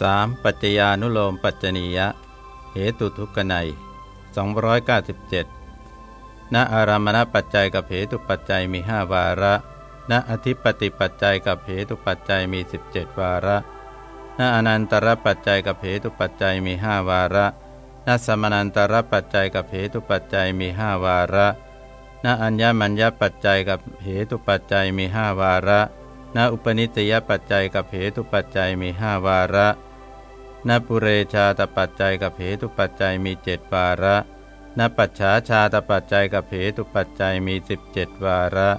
3. ปัจจญานุโลมปัจจนียะ เหตุทุกนัย297ณอารามณปัจจัยกับเหตุปัจจัยมีห้าวาระ ณอธิปติปัจจัยกับเหตุปัจจัยมี 17 วาระ ณอนันตรปัจจัยกับเหตุปัจจัยมีห้าวาระ ณสมนันตรปัจจัยกับเหตุปัจจัยมีห้าวาระณอัญญมัญญปัจจัยกับเหตุปัจจัยมีห้าวาระณอุปนิสยปัจจัยกับเหตุปัจจัยมีห้าวาระ ณปุเรชาตปัจจัยกับเหตุปัจจัยมีเจ็ดวาระณปัจฉาชาตปัจจัยกับเหตุปัจจัยมีสิบเจ็ดวาระ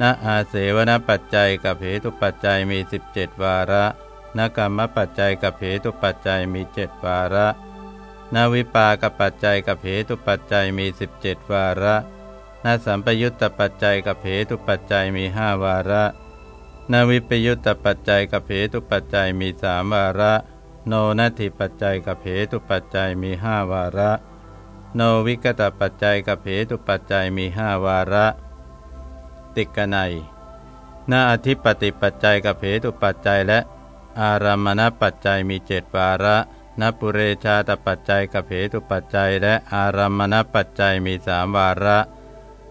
ณอาเสวนปัจจัยกับเหตุปัจจัยมีสิบเจ็ดวาระณกรรมปัจจัยกับเหตุปัจจัยมีเจ็ดวาระณวิปากปัจจัยกับเหตุปัจจัยมีสิบเจ็ดวาระณสัมปยุตตปัจจัยกับเหตุปัจจัยมีห้าวาระนวิปยุตตปัจจัยกับเหตุปัจจัยมีสามวาระ โนนัตถิปัจจัยกับเหตุปัจจัยมีห้าวาระ โนวิกตปัจจัยกับเหตุปัจจัยมีห้าวาระ ติกนัยนาอธิปติปัจจัยกับเหตุปัจจัยและ อารามณปัจจัยมีเจดวาระนปุเรชาตปัจจัยกับเหตุปัจจัย และอารามณปัจจัยมีสามวาระ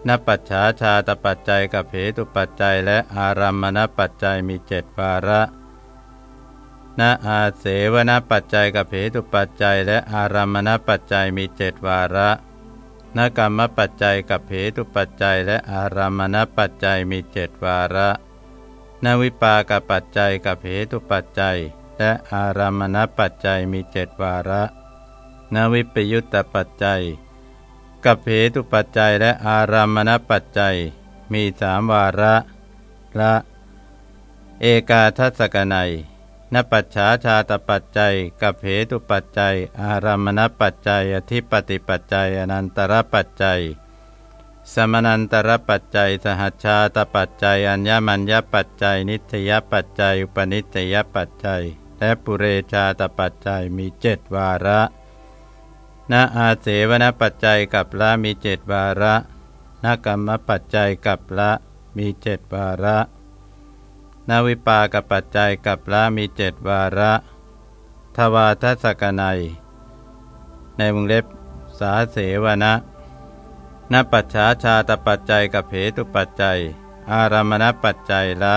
นปัจฉาชาตปัจจัยกับเหตุปัจจัย และอารัมมณปัจจัยมีเจ็ดวาระ นอาเสวนปัจจัยกับเหตุปัจจัย และอารัมณปัจจัยมีเจ็ดวาระนกรรมปัจจัยกับเหตุปัจจัย และอารัมณปัจจัยมีเจ็ดวาระนวิปากปัจจัยกับเหตุปัจจัย และอารัมณปัจจัยมีเจ็ดวาระนวิปยุตตปัจจัยกับเหตุปัจจัย และอารามณปัจจัย มีสามวาระละ เอกาทัศกนัย นปัจฉาชาตปัจจัยกับเหตุปัจจัย อารามณปัจจัยอธิปติปัจจัยอนันตรปัจจัย สมนันตรปัจจัย สหัชชาตปัจจัย อัญญมัญญปัจจัย นิทยปัจจัย อุปนิทยปัจจัย และปุเรชาตปัจจัยมีเจ็ดวาระณอาเสวนปัจจัยกับละมีเจ็ดวาระนกรรมปัจจัยกับละมีเจ็ดวาระ นวิปากปัจจัยกับละมีเจ็ดวาระทวาทัศกนัย ในวงเล็บสาเสวนะนปัจฉาชาตปัจจัยกับเหตุปัจจัย อารามณปัจจัยละ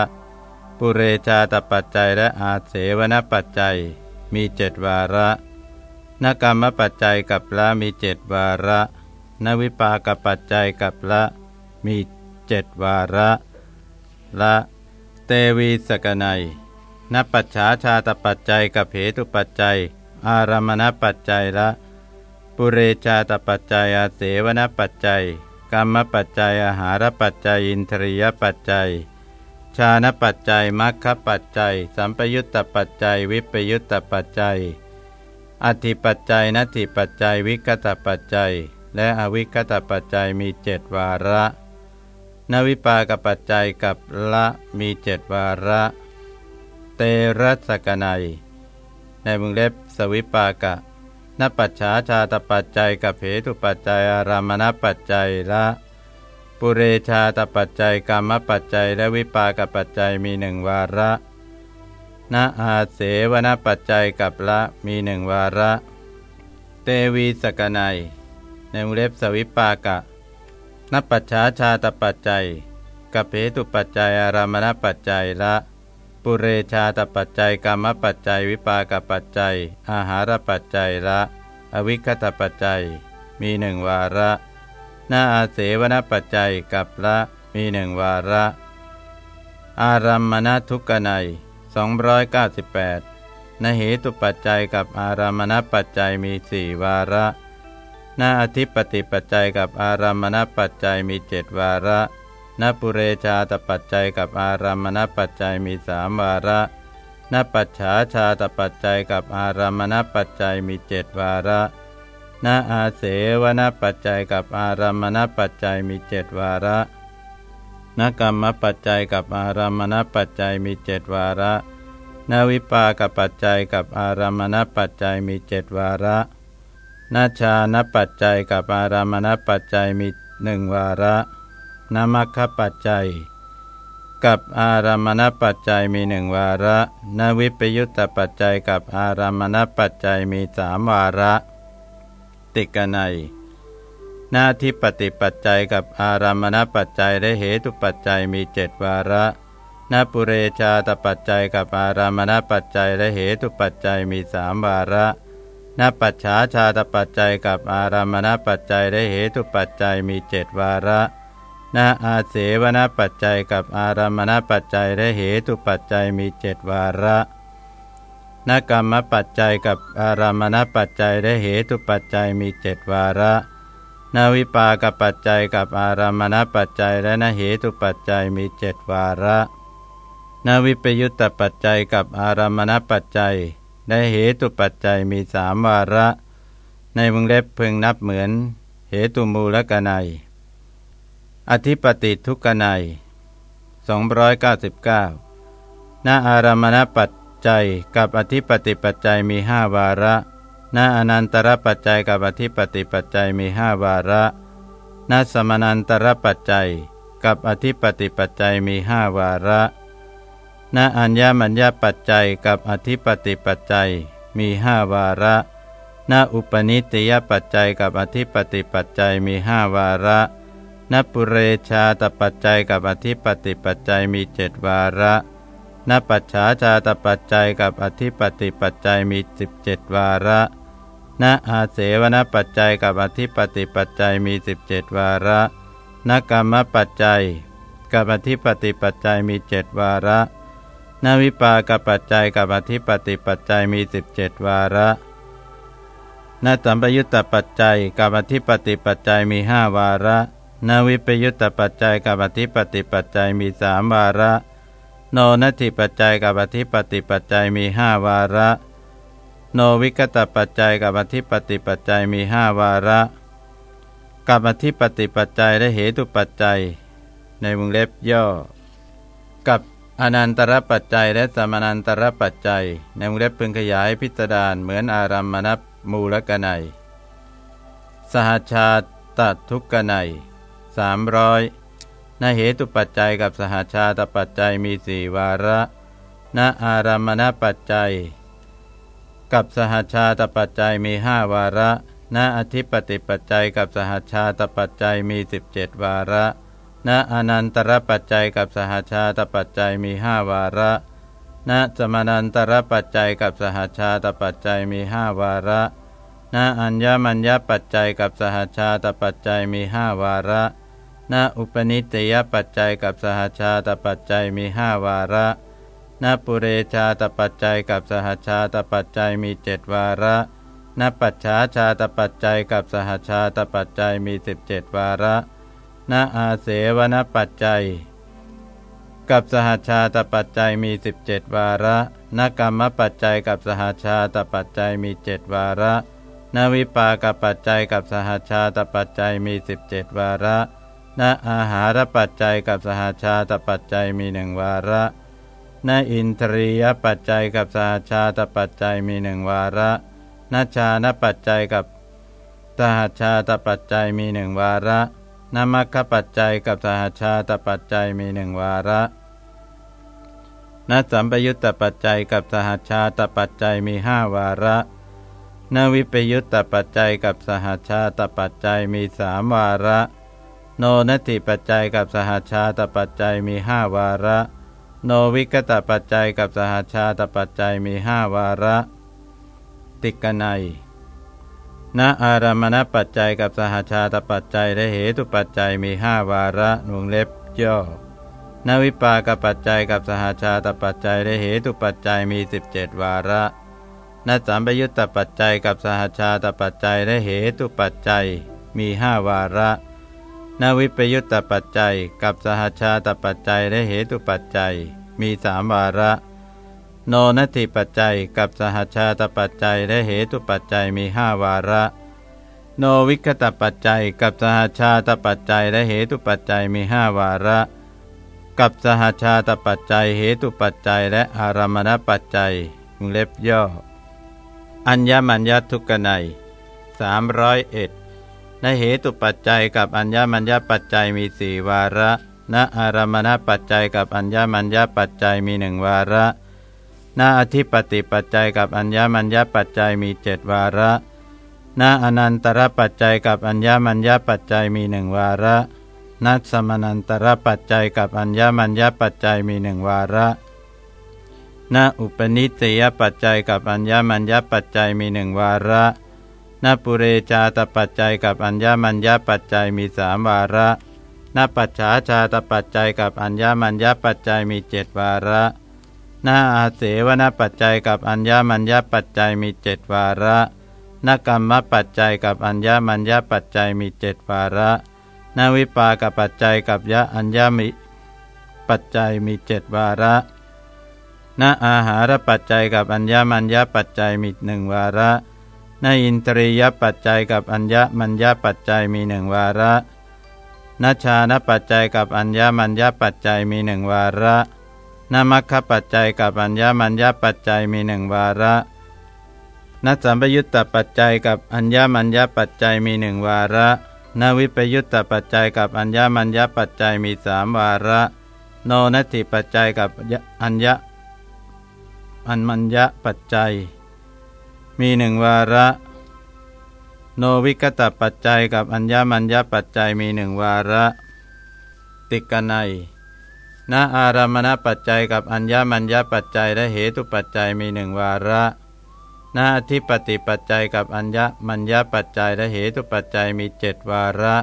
ปุเรชาตปัจจัยและอาเสวนปัจจัยมีเจ็ดวาระนกรรมปัจจัยกับละมีเจ็ดวาระ นวิปากปัจจัยกับละมีเจ็ดวาระละ เตวีสกนัยนปัจฉาชาตปัจจัยกับเหตุปัจจัย อารามณปัจจัยละ ปุเรชาตปัจจัยอาเสวนปัจจัย กรรมปัจจัยอาหารปัจจัยอินทรียปัจจัย ชาณปัจจัยมัคคปัจจัย สัมปยุตตปัจจัย วิปยุตตปัจจัย อธิปัจจัยนัตถิปัจจัยวิกตปัจจัย และอวิกตปัจจัยมีเจ็ดวาระ นวิปากปัจจัยกับละมีเจ็ดวาระ เตรัสกนัย ในมุงเล็บสวิปากะนปัจฉาชาตปัจจัยกับเหตุปัจจัยอารามณปัจจัยละ ปุเรชาตปัจจัยกรรมปัจจัยและวิปากปัจจัยมีหนึ่งวาระณอาเสวนปัจจัยกับละมีหนึ่งวาระ เตวีสกนัย ในมุเล็บสวิปากะ นปัจฉาชาตปัจจัยกับเหตุปัจจัยอารามณปัจจัยละ ปุเรชาตปัจจัยกรรมปัจจัยวิปากปัจจัย อาหารปัจจัยละ อวิคตปัจจัย มีหนึ่งวาระนาอาเสวนปัจจัยกับละมีหนึ่งวาระ อารัมมณทุกขนัย298นเหตุปัจจัยกับอารามณปัจจัยมีสี่วาระ นาอธิปติปัจจัยกับอารามณปัจจัยมีเจ็ดวาระนปุเรชาตปัจจัยกับอารามณปัจจัยมีสามวาระนปัจฉาชาตปัจจัยกับอารามณปัจจัยมีเจ็ดวาระนาอาเสวนปัจจัยกับอารามณปัจจัยมีเจ็ดวาระนกรรมปัจจัยกับอารามณปัจจัยมีเจ็ดวาระนวิปากปัจจัยกับอารามณปัจจัยมีเจ็ดวาระ นาชานปัจจัยกับอารามณปัจจัยมีหนึ่งวาระนามัคคปัจจัย กับอารามณปัจจัยมีหนึ่งวาระนวิปยุตตปัจจัยกับอารามณปัจจัยมีสามวาระ ติกนัยหน้าที่ปฏิปัจจัยกับอารามณปัจจัยและเหตุปัจจัยมีเจ็ดวาระนปุเรชาตปัจจัยกับอารามณปัจจัยและเหตุปัจจัยมีสามวาระ นปัจฉาชาตปัจจัยกับอารามณปัจจัยและเหตุปัจจัยมีเจ็ดวาระนาอาเสวนปัจจัยกับอารามณปัจจัยและเหตุปัจจัยมีเจ็ดวาระนกรรมปัจจัยกับอารามณปัจจัยและเหตุปัจจัยมีเจ็ดวาระนาวิปากปัจจัยกับอารามณปัจจัยและนเหตุปัจจัยมีเจ็ดวาระนาวิปยุตตปัจจัยกับอารามณปัจจัย และเหตุปัจจัยมีสามวาระ ในวงเล็บพึงนับเหมือน เหตุมูลกนัย อธิปติทุกนัย299ณอารามณปัจจัยกับอธิปติปัจจัยมีห้าวาระณอนันตรปัจจัยกับอธิปติปัจจัยมีห้าวาระณสมนันตรปัจจัย กับอธิปติปัจจัยมีห้าวาระ ณอัญญมัญญปัจจัยกับอธิปติปัจจัยมีห้าวาระณอุปนิติยปัจจัยกับอธิปติปัจจัยมีห้าวาระณปุเรชาตปัจจัยกับอธิปติปัจจัยมีเจ็ดวาระณปัจฉาชาตปัจจัยกับอธิปติปัจจัยมีสิบเจ็ดวาระณอาเสวนปัจจัยกับอธิปติปัจจัยมีสิบเจ็ดวาระณกรรมปัจจัย กับอธิปติปัจจัยมีเจ็ดวาระ นวิปากปัจจัยกับอธิปติปัจจัยมีสิบเจ็ดวาระนสัมปยุตตปัจจัยกับอธิปติปัจจัยมีห้าวาระนวิปยุตตปัจจัยกับอธิปติปัจจัยมีสามวาระ โนนัตถิปัจจัยกับอธิปติปัจจัยมีห้าวาระ โนวิกตปัจจัยกับอธิปติปัจจัยมีห้าวาระกับอธิปติปัจจัยและเหตุปัจจัย ในวงเล็บย่อ กับ อนันตรปัจจัยและสมานันตรปัจจัย ในวงเล็บพึงขยายพิสดารเหมือนอารัมมณมูลกนัย สหชาตทุกกนัยสามร้อยนเหตุปัจจัยกับสหชาตปัจจัยมีสี่วาระณอารามณปัจจัย กับสหชาตปัจจัยมีห้าวาระณอธิปติปัจจัยกับสหชาตปัจจัยมีสิบเจ็ดวาระ ณอนันตรปัจจัยกับสหชาตปัจจัยมีห้าวาระ ณสมานันตรปัจจัยกับสหชาตปัจจัยมีห้าวาระณอัญญมัญญปัจจัยกับสหชาตปัจจัยมีห้าวาระณอุปนิสยปัจจัยกับสหชาตปัจจัยมีห้าวาระณปุเรชาตปัจจัยกับสหชาตปัจจัยมีเจ็ดวาระณปัจฉาชาตปัจจัยกับสหชาตปัจจัยมีสิบเจ็ดวาระ ณอาเสวนปัจจัย กับสหชาตปัจจัยมีสิบเจ็ดวาระนกรรมปัจจัยกับสหชาตปัจจัยมีเจ็ดวาระนวิปากปัจจัยกับสหชาตปัจจัยมีสิบเจ็ดวาระณอาหารปัจจัยกับสหชาตปัจจัยมีหนึ่งวาระณอินทรียปัจจัยกับสหชาตปัจจัยมีหนึ่งวาระณชานปัจจัยกับสหชาตปัจจัยมีหนึ่งวาระ นมัคคปัจจัยกับสหชาตปัจจัยมีหนึ่งวาระนสัมปยุตตปัจจัยกับสหชาตปัจจัยมีห้าวาระนวิปยุตตปัจจัยกับสหชาตปัจจัยมีสามวาระ โนนัตติปัจจัยกับสหชาตปัจจัยมีห้าวาระ โนวิกตปัจจัยกับสหชาตปัจจัยมีห้าวาระ ติกนัย ณอารามณปัจจัยกับสหชาตปัจจัยและเหตุปัจจัยมีห้าวาระหนวงเล็บย่อนวิปากปัจจัยกับสหชาตปัจจัยและเหตุปัจจัยมีสิบเจ็ดวาระนสามปยุตตปัจจัยกับสหชาตปัจจัยและเหตุปัจจัยมีห้าวาระนวิปยุตตปัจจัยกับสหชาตปัจจัยและเหตุปัจจัยมีสามวาระ โนนัตถิปัจจัยกับสหชาตปัจจัยและเหตุปัจจัยมีห้าวาระ โนวิคตปัจจัยกับสหชาตปัจจัยและเหตุปัจจัยมีห้าวาระ กับสหชาตปัจจัยเหตุปัจจัยและอารามณปัจจัยเล็บย่อ อัญญมัญญทุกนัยสามร้อยเอ็ดในเหตุปัจจัยกับอัญญมัญญปัจจัยมีสี่วาระ ณอารมณปัจจัยกับอัญญมัญญปัจจัยมีหนึ่งวาระ ณอธิปติปัจจัยกับอัญญมัญญปัจจัยมีเจ็ดวาระณอนันตรปัจจัยกับอัญญมัญญปัจจัยมีหนึ่งวาระนัสมนันตรปัจจัยกับอัญญมัญญปัจจัยมีหนึ่งวาระณอุปนิสยปัจจัยกับอัญญมัญญปัจจัยมีหนึ่งวาระณปุเรชาตปัจจัยกับอัญญมัญญปัจจัยมีสามวาระณปัจฉาชาตปัจจัยกับอัญญมัญญปัจจัยมีเจ็ดวาระ ณอาเสวนปัจจัยกับอัญญมัญญปัจจัยมีเจ็ดวาระณกรรมปัจจัยกับอัญญมัญญปัจจัยมีเจ็ดวาระณวิปากปัจจัยกับยะอัญญมิปัจจัยมีเจ็ดวาระณอาหารปัจจัยกับอัญญมัญญปัจจัยมีหนึ่งวาระณอินทรียปัจจัยกับอัญญมัญญปัจจัยมีหนึ่งวาระณชานปัจจัยกับอัญญมัญญปัจจัยมีหนึ่งวาระ ณมัคคปัจจัยกับอัญญมัญญปัจจัยมีหนึ่งวาระณสัมปยุตตปัจจัยกับอัญญมัญญปัจจัยมีหนึ่งวาระณวิปยุตตปัจจัยกับอัญญมัญญปัจจัยมีสามวาระ โนนัตถิปัจจัยกับอัญญอันมัญญปัจจัย มีหนึ่งวาระ โนวิกตปัจจัยกับอัญญมัญญปัจจัยมีหนึ่งวาระ ติกนัย ณอารามณปัจจัยกับอัญญมัญญปัจจัยและเหตุปัจจัยมีหนึ่งวาระณอธิปติปัจจัยกับอัญญมัญญปัจจัยและเหตุปัจจัยมีเจ็ดวาระ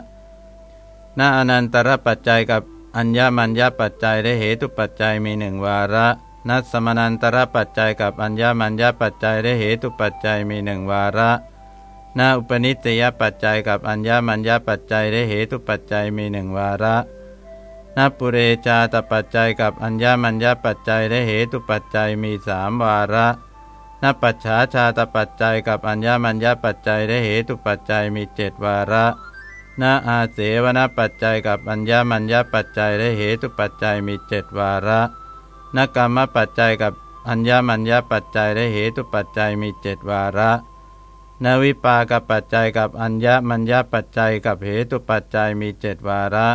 ณอนันตรปัจจัยกับอัญญมัญญปัจจัยและเหตุปัจจัยมีหนึ่งวาระนัสมนันตรปัจจัยกับอัญญมัญญปัจจัยและเหตุปัจจัยมีหนึ่งวาระนาอุปนิสยปัจจัยกับอัญญมัญญปัจจัยและเหตุปัจจัยมีหนึ่งวาระ นาปุเรชาตปัจจัยกับอัญญมัญญปัจจัยและเหตุปัจจัยมีสามวาระนาปัจฉาชาตปัจจัยกับอัญญมัญญปัจจัยและเหตุปัจจัยมีเจ็ดวาระนาอาเสวนปัจจัยกับอัญญมัญญปัจจัยและเหตุปัจจัยมีเจ็ดวาระนกรรมปัจจัยกับอัญญมัญญปัจจัยและเหตุปัจจัยมีเจ็ดวาระนวิปากปัจจัยกับอัญญมัญญปัจจัยกับเหตุปัจจัยมีเจ็ดวาระ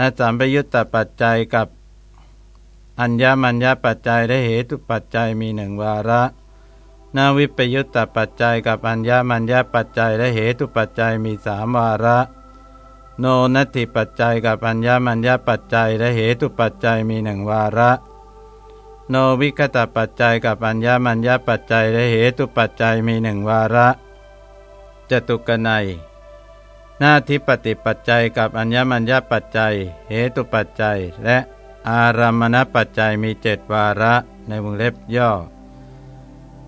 นสัมปยุตตปัจจัยกับ อัญญมัญญปัจจัยและเหตุปัจจัยมีหนึ่งวาระนวิปยุตตปัจจัยกับอัญญมัญญปัจจัยและเหตุปัจจัยมีสามวาระ โนนัตถิปัจจัยกับอัญญมัญญปัจจัยและเหตุปัจจัยมีหนึ่งวาระ โนวิคตปัจจัยกับอัญญมัญญปัจจัยและเหตุปัจจัยมีหนึ่งวาระจตุกนัย หน้าทิปติปัจจัยกับอัญญมัญญปัจจัย เหตุปัจจัย และอารามณปัจจัยมีเจ็ดวาระในวงเล็บย่อ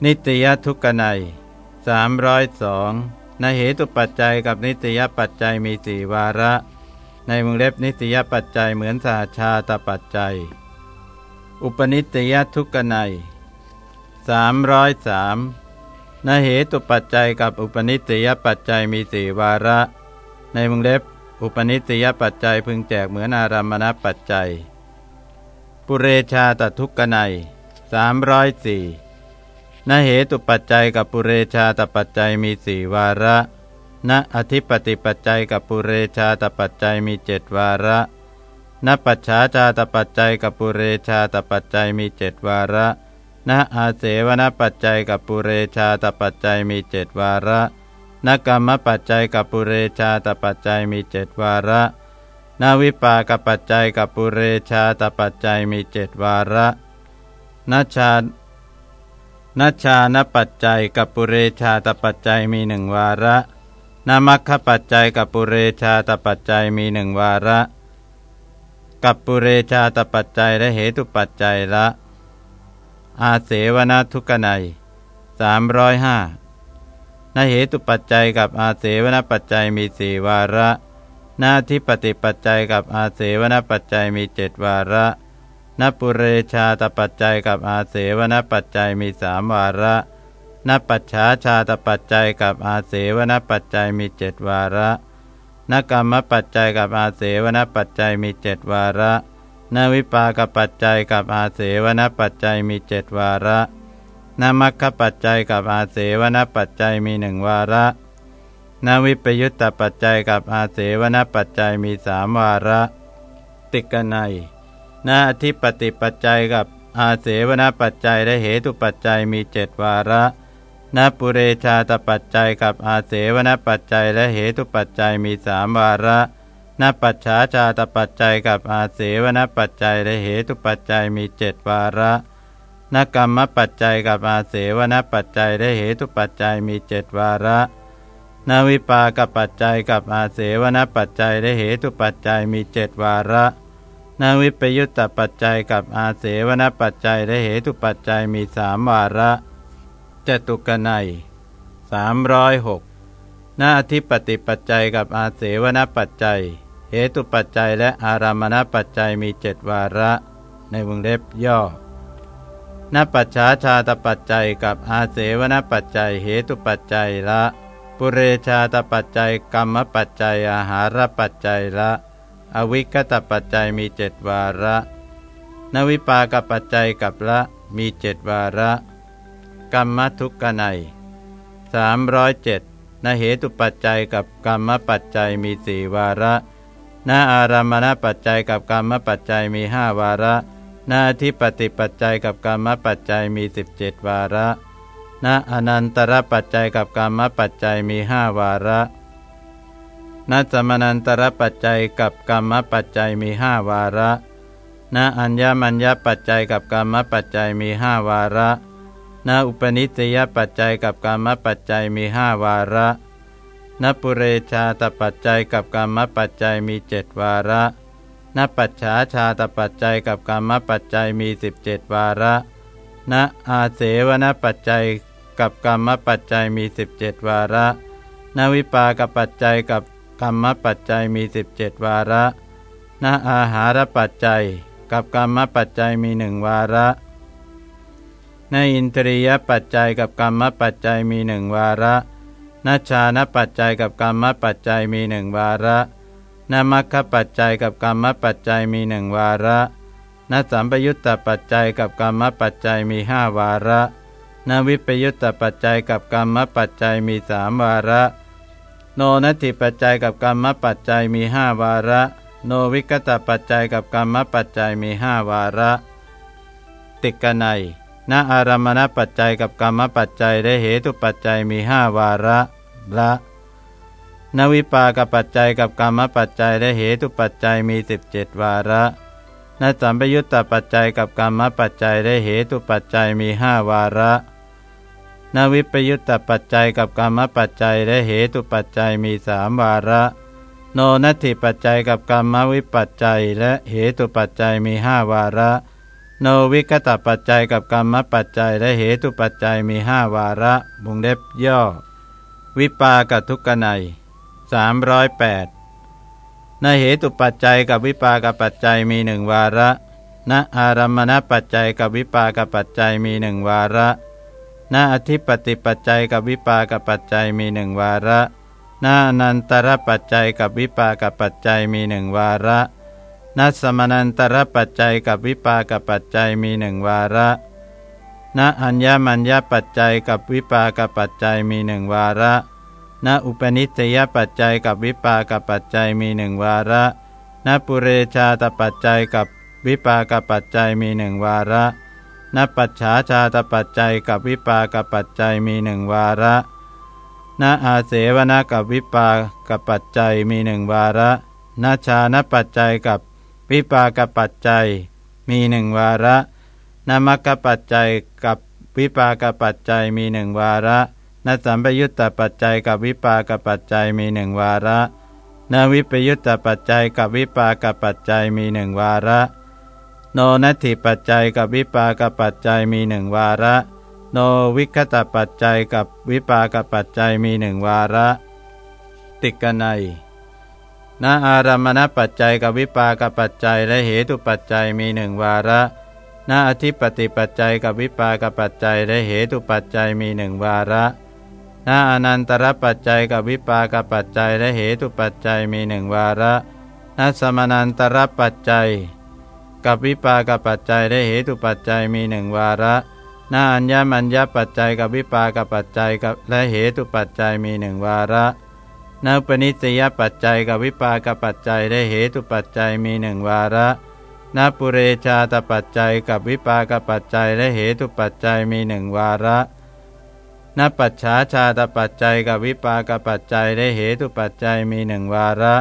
นิตยทุกนัยสามร้อยสองในเหตุปัจจัยกับนิตยปัจจัยมีสี่วาระ ในวงเล็บนิตยปัจจัยเหมือนสาชาตปัจจัย อุปนิตยทุกนัยสามร้อยสามนเหตุปัจจัยกับอุปนิสยปัจจัยมีสี่วาระ ในวงเล็บ อุปนิสยปัจจัยพึงแจกเหมือนอารามณปัจจัย ปุเรชาตทุกนัยสามร้อยสี่นเหตุปัจจัยกับปุเรชาตปัจจัยมีสี่วาระณอธิปติปัจจัยกับปุเรชาตปัจจัยมีเจ็ดวาระนปัจฉาชาตปัจจัยกับปุเรชาตปัจจัยมีเจ็ดวาระนอาเสวนปัจจัยกับปุเรชาตปัจจัยมีเจ็ดวาระ นกรรมปัจจัยกับปุเรชาตปัจจัยมีเจ็ดวาระนวิปากปัจจัยกับปุเรชาตปัจจัยมีเจ็ดวาระนชานัชานปัจจัยกับปุเรชาตปัจจัยมีหนึ่งวาระนามัคคปัจจัยกับปุเรชาตปัจจัยมีหนึ่งวาระ กับปุเรชาตปัจจัยและเหตุปัจจัยละ อาเสวนทุกนัยสามร้อยห้า นเหตุปัจจัยกับอาเสวนปัจจัยมีสี่วาระนาที่ปฏิปัจจัยกับอาเสวนปัจจัยมีเจ็ดวาระนปุเรชาตปัจจัยกับอาเสวนปัจจัยมีสามวาระนปัจฉาชาตปัจจัยกับอาเสวนปัจจัยมีเจ็ดวาระนกรรมปัจจัยกับอาเสวนปัจจัยมีเจ็ดวาระนวิปากปัจจัยกับอาเสวนปัจจัยมีเจ็ดวาระ นมัคคปัจจัยกับอาเสวนปัจจัยมีหนึ่งวาระ นวิปยุตตปัจจัยกับอาเสวนปัจจัยมีสามวาระ ติกนัยนาอธิปติปัจจัยกับอาเสวนปัจจัยและเหตุปัจจัยมีเจ็ดวาระนปุเรชาตปัจจัยกับอาเสวนปัจจัยและเหตุปัจจัยมีสามวาระนปัจฉาชาตปัจจัยกับอาเสวนปัจจัยและเหตุปัจจัยมีเจ็ดวาระ นกรรมปัจจัยกับอาเสวนปัจจัยและเหตุปัจจัยมีเจ็ดวาระนวิปากปัจจัยกับอาเสวนปัจจัยและเหตุปัจจัยมีเจ็ดวาระนวิปยุตตปัจจัยกับอาเสวนปัจจัยและเหตุปัจจัยมีสามวาระจตุกนัยสามร้อยหกนาอธิปติปัจจัยกับอาเสวนปัจจัย เหตุปัจจัยและอารามณปัจจัยมีเจ็ดวาระ ในวงเล็บย่อ นปัจฉาชาตปัจจัยกับอาเสวนปัจจัยเหตุปัจจัยละ ปุเรชาตปัจจัยกรรมปัจจัยอาหารปัจจัยละ อวิกตปัจจัยมีเจ็ดวาระ นวิปากปัจจัยกับละมีเจ็ดวาระ กรรมทุกขไนสามร้อยเจ็ดนเหตุปัจจัยกับกรรมปัจจัยมีสี่วาระนอารามณปัจจัยกับกรรมปัจจัยมีห้าวาระ นาทิปติปัจจัยกับกรรมปัจจัยมีสิบเจ็ดวาระณอนันตรปัจจัยกับกรรมปัจจัยมีห้าวาระณสมนันตรปัจจัยกับกรรมปัจจัยมีห้าวาระณอัญญมัญญปัจจัยกับกรรมปัจจัยมีห้าวาระณอุปนิสยปัจจัยกับกรรมปัจจัยมีห้าวาระณปุเรชาตปัจจัยกับกรรมปัจจัยมีเจ็ดวาระ ณปัจฉาชาตปัจจัยกับกรรมปัจจัยมีสิบเจ็ดวาระ ณอาเสวนปัจจัยกับกรรมปัจจัยมีสิบเจ็ดวาระนวิปากปัจจัยกับกรรมปัจจัยมีสิบเจ็ดวาระนอาหารปัจจัย กับกรรมปัจจัยมีหนึ่งวาระนอินทรียปัจจัยกับกรรมปัจจัยมีหนึ่งวาระนชานปัจจัยกับกรรมปัจจัยมีหนึ่งวาระ นมัคคปัจจัยกับกรรมปัจจัยมีหนึ่งวาระนสัมปยุตตปัจจัยกับกรรมปัจจัยมีห้าวาระนวิปยุตตปัจจัยกับกรรมปัจจัยมีสามวาระ โนนัตถิปัจจัยกับกรรมปัจจัยมีห้าวาระ โนวิกตปัจจัยกับกรรมปัจจัยมีห้าวาระ ติกนัยณอารามณปัจจัยกับกรรมปัจจัยและเหตุปัจจัยมีห้าวาระละ นวิปากปัจจัยกับกรรมปัจจัยและเหตุปัจจัยมีสิบเจ็ดวาระนสัมปยุตตปัจจัยกับกรรมปัจจัยและเหตุปัจจัยมีห้าวาระนวิปยุตตปัจจัยกับกรรมปัจจัยและเหตุปัจจัยมีสามวาระ โนนัตถิปัจจัยกับกรรมวิปัจจัยและเหตุปัจจัยมีห้าวาระ โนวิกตปัจจัยกับกรรมปัจจัยและเหตุปัจจัยมีห้าวาระบุงเด็บย่อ วิปากับทุกขไน 308นเหตุปัจจัยกับวิปากับปัจจัยมีหนึ่งวาระณอารมณปัจจัยกับวิปากับปัจจัยมีหนึ่งวาระณอธิปติปัจจัยกับวิปากับปัจจัยมีหนึ่งวาระณนันตรปัจจัยกับวิปากับปัจจัยมีหนึ่งวาระณสมนันตรปัจจัยกับวิปากับปัจจัยมีหนึ่งวาระณอัญญมัญญปัจจัยกับวิปากับปัจจัยมีหนึ่งวาระ ณอุปนิสยปัจจัยกับวิปากปัจจัยมีหนึ่งวาระณปุเรชาตปัจจัยกับวิปากปัจจัยมีหนึ่งวาระณปัจฉาชาตปัจจัยกับวิปากปัจจัยมีหนึ่งวาระณอาเสวนกับวิปากปัจจัยมีหนึ่งวาระณชานปัจจัยกับวิปากปัจจัยมีหนึ่งวาระนมัคคปัจจัยกับวิปากปัจจัยมีหนึ่งวาระ นสัมปยุตตปัจจัยกับวิปากปัจจัยมีหนึ่งวาระนวิปยุตตปัจจัยกับวิปากปัจจัยมีหนึ่งวาระ โนนัตถิปัจจัยกับวิปากปัจจัยมีหนึ่งวาระ โนวิคตปัจจัยกับวิปากปัจจัยมีหนึ่งวาระ ติกนัยนอารามณปัจจัยกับวิปากปัจจัยและเหตุปัจจัยมีหนึ่งวาระนาอธิปติปัจจัยกับวิปากปัจจัยและเหตุปัจจัยมีหนึ่งวาระ นาอนันตรปัจจัยกับวิปากปัจจัยและเหตุปัจจัยมีหนึ่งวาระนาสมานันตรปัจจัย กับวิปากปัจจัยและเหตุปัจจัยมีหนึ่งวาระนาอัญญมัญญปัจจัยกับวิปากปัจจัยกับและเหตุปัจจัยมีหนึ่งวาระนปนิสยปัจจัยกับวิปากปัจจัยได้เหตุปัจจัยมีหนึ่งวาระนปุเรชาตปัจจัยกับวิปากปัจจัยและเหตุปัจจัยมีหนึ่งวาระ นปัจฉาชาตปัจจัยกับวิปากปัจจัยและเหตุปัจจัยมีหนึ่งวาระ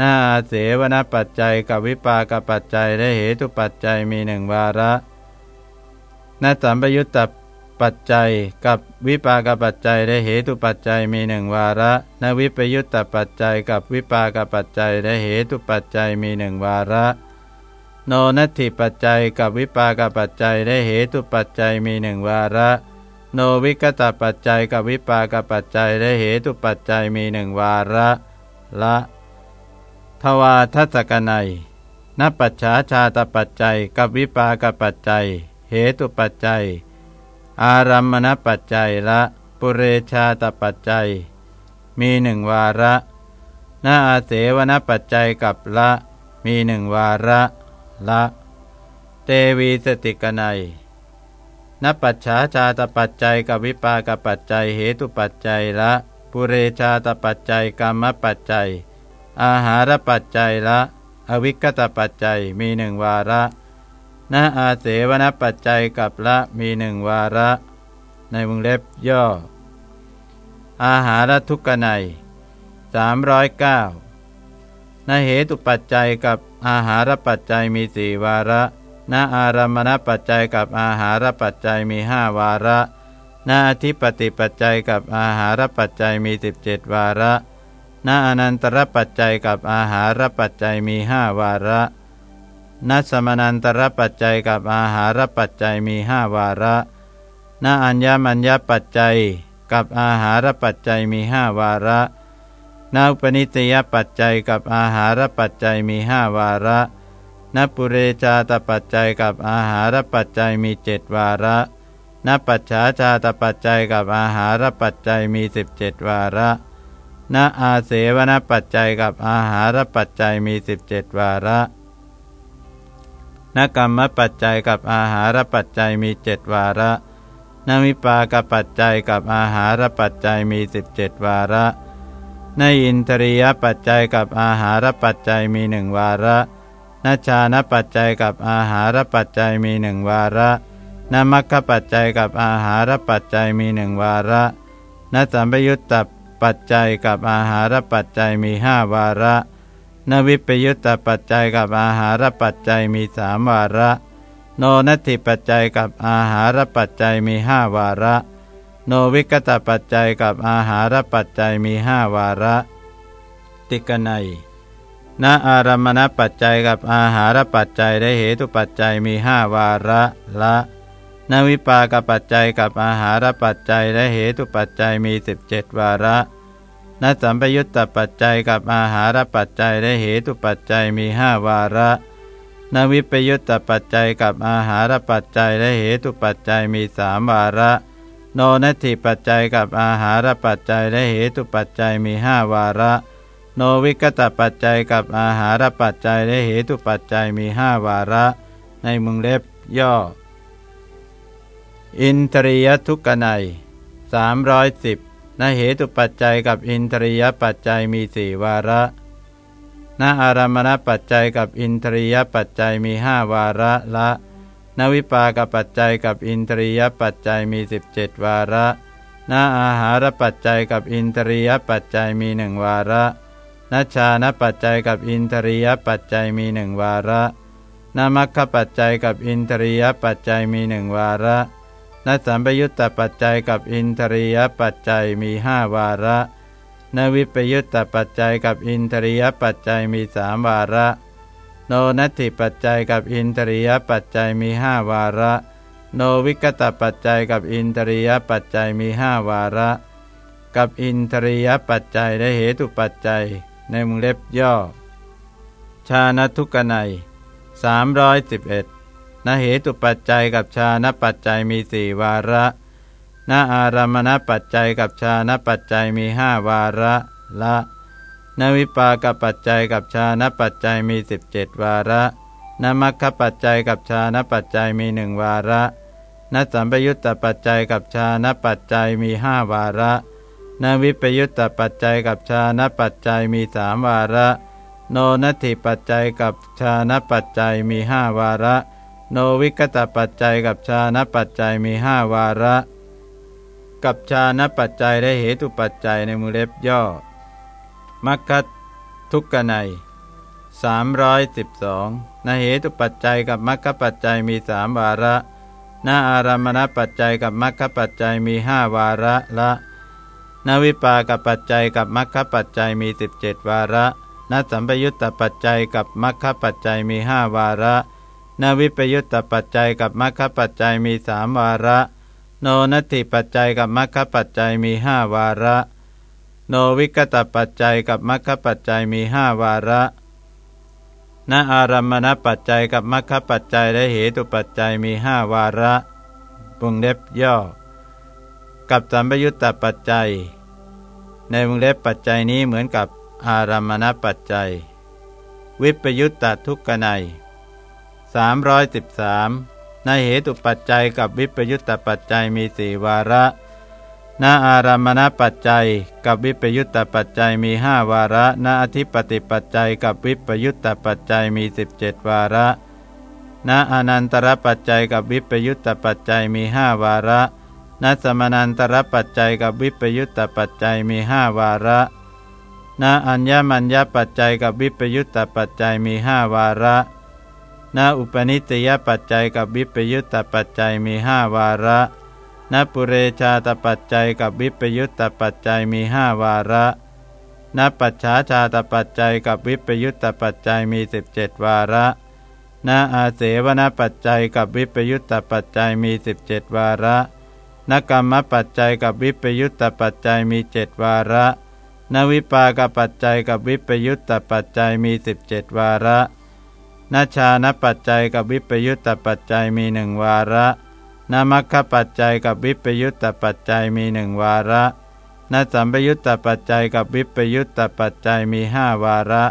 นาเสวนปัจจัยกับวิปากปัจจัยและเหตุปัจจัยมีหนึ่งวาระนาสัมปยุตตปัจจัยกับวิปากปัจจัยและเหตุปัจจัยมีหนึ่งวาระนวิปยุตตปัจจัยกับวิปากปัจจัยและเหตุปัจจัยมีหนึ่งวาระ โนนัตถิปัจจัยกับวิปากปัจจัยและเหตุปัจจัยมีหนึ่งวาระ โนวิกตปัจจัยกับวิปากปัจจัยและเหตุปัจจัยมีหนึ่งวาระละทวาทัศกนัยนปัจฉาชาตปัจจัยกับวิปากปัจจัย เหตุปัจจัย อารัมมณปัจจัยละปุเรชาตปัจจัย มีหนึ่งวาระนาอาเสวนปัจจัยกับละ มีหนึ่งวาระละ เตวีสติกนัย นปัจฉาชาตปัจจัยกับวิปากปัจจัยเหตุปัจจัยละ ปุเรชาตปัจจัยกรรมปัจจัย อาหารปัจจัยละ อวิกตปัจจัยมีหนึ่งวาระนะอาเสวนปัจจัยกับละมีหนึ่งวาระ ในวงเล็บย่อ อาหารทุกนัยสามร้อยเก้านเหตุปัจจัยกับอาหารปัจจัยมีสี่วาระ นอารมณปัจจัยกับอาหารปัจจัยมีห้าวาระนอธิปติปัจจัยกับอาหารปัจจัยมีสิบเจ็ดวาระณอนันตรปัจจัยกับอาหารปัจจัยมีห้าวาระณสมนันตรปัจจัยกับอาหารปัจจัยมีห้าวาระณอัญญมัญญปัจจัยกับอาหารปัจจัยมีห้าวาระณอุปนิสยปัจจัยกับอาหารปัจจัยมีห้าวาระ ณปุเรชาตปัจจัยกับอาหารปัจจัยมีเจ็ดวาระณปัจฉาชาตปัจจัยกับอาหารปัจจัยมีสิบเจ็ดวาระณอาเสวนปัจจัยกับอาหารปัจจัยมีสิบเจ็ดวาระนกรรมปัจจัยกับอาหารปัจจัยมีเจ็ดวาระนมิปากปัจจัยกับอาหารปัจจัยมีสิบเจ็ดวาระ นอินทรียปัจจัยกับอาหารปัจจัยมีหนึ่งวาระ นชานปัจจัยกับอาหารปัจจัยมีหนึ่งวาระนมัคคปัจจัยกับอาหารปัจจัยมีหนึ่งวาระนสัมปยุตตปัจจัยกับอาหารปัจจัยมีห้าวาระนวิปยุตตปัจจัยกับอาหารปัจจัยมีสามวาระ โนนัตถิปัจจัยกับอาหารปัจจัยมีห้าวาระ โนวิกตปัจจัยกับอาหารปัจจัยมีห้าวาระ ติกนัย ณอารมณปัจจัยกับอาหารปัจจัยได้เหตุปัจจัยมีห้าวาระละนวิปากปัจจัยกับอาหารปัจจัยและเหตุปัจจัยมีสิบเจ็ดวาระนสัมปยุตตปัจจัยกับอาหารปัจจัยและเหตุปัจจัยมีห้าวาระนวิปยุตตปัจจัยกับอาหารปัจจัยและเหตุปัจจัยมีสามวาระ โนนัตถิปัจจัยกับอาหารปัจจัยและเหตุปัจจัยมีห้าวาระ โนวิกตปัจจัยกับอาหารปัจจัยและเหตุปัจจัยมีห้าวาระ ในมุงเล็บย่อ อินทรียทุกนัยสามร้อยสิบนเหตุปัจจัยกับอินทรียปัจจัยมีสี่วาระนอารามณปัจจัยกับอินทรียปัจจัยมีห้าวาระละนวิปากปัจจัยกับอินทรียปัจจัยมีสิบเจ็ดวาระนอาหารปัจจัยกับอินทรียปัจจัยมีหนึ่งวาระ นัชานปัจจัยกับอินทรียปัจจัยมีหนึ่งวาระนมัคคปัจจัยกับอินทรียปัจจัยมีหนึ่งวาระนสัมปยุตตปัจจัยกับอินทรียปัจจัยมีห้าวาระนวิปยุตตปัจจัยกับอินทรียปัจจัยมีสามวาระ โนนัตถิปัจจัยกับอินทรียปัจจัยมีห้าวาระ โนวิกตปัจจัยกับอินทรียปัจจัยมีห้าวาระ กับอินทรียปัจจัยและเหตุปัจจัย ในมุงเล็บย่อ ชาณทุกนัยสามร้อยสิบเอ็ดนเหตุปัจจัยกับชานปัจจัยมีสี่วาระนอารามณปัจจัยกับชานปัจจัยมีห้าวาระละนวิปากปัจจัยกับชานปัจจัยมีสิบเจ็ดวาระนมัคคปัจจัยกับชานปัจจัยมีหนึ่งวาระนสัมปยุตตปัจจัยกับชานปัจจัยมีห้าวาระ นวิปยุตตปัจจัยกับชานปัจจัยมีสามวาระ โนนัตถิปัจจัยกับชานปัจจัยมีห้าวาระ โนวิกตปัจจัยกับชานปัจจัยมีห้าวาระ กับชานปัจจัยและเหตุปัจจัยในมือเล็บย่อ มัคคทุกกนัย312นเหตุปัจจัยกับมัคคปัจจัยมีสามวาระนาอารามณปัจจัยกับมัคคปัจจัยมีห้าวาระละ นวิปากปัจจัยกับมัคคปัจจัยมี17วาระนสัมปยุตตปัจจัยกับมัคคปัจจัยมีห้าวาระนวิปยุตตปัจจัยกับมัคคปัจจัยมีสามวาระ โนนัตถิปัจจัยกับมัคคปัจจัยมีห้าวาระ โนวิกตปัจจัยกับมัคคปัจจัยมีห้าวาระณอารามณปัจจัยกับมัคคปัจจัยและเหตุปัจจัยมีห้าวาระวงเล็บย่อ กับสัมปยุตตปัจจัย ในวงเล็บปัจจัยนี้เหมือนกับอารามณปัจจัย วิปยุตตทุกขไน313ในเหตุปัจจัยกับวิปยุตตปัจจัยมีสี่วาระณอารามณปัจจัย กับวิปยุตตปัจจัยมีห้าวาระณอธิปติปัจจัย กับวิปยุตตปัจจัยมีสิบเจ็ดวาระณอนันตรปัจจัยกับวิปยุตตปัจจัยมีห้าวาระ ณสมนันตรปัจจัยกับวิปยุตตปัจจัยมีห้าวาระณอัญญมัญญปัจจัยกับวิปยุตตปัจจัยมีห้าวาระณอุปนิสยปัจจัยกับวิปยุตตปัจจัยมีห้าวาระนปุเรชาตปัจจัยกับวิปยุตตปัจจัยมีห้าวาระนปัจฉาชาตปัจจัยกับวิปยุตตปัจจัยมีสิบเจ็ดวาระนอาเสวนปัจจัยกับวิปยุตตปัจจัยมีสิบเจ็ดวาระ นกรรมปัจจัยกับวิปยุตตปัจจัยมีเจ็ดวาระ นวิปากปัจจัยกับวิปยุตตปัจจัยมีสิบเจ็ดวาระนชานปัจจัยกับวิปยุตตปัจจัยมีหนึ่งวาระนามัคคปัจจัยกับวิปยุตตปัจจัยมีหนึ่งวาระนสัมปยุตตปัจจัยกับวิปยุตตปัจจัยมีห้าวาระ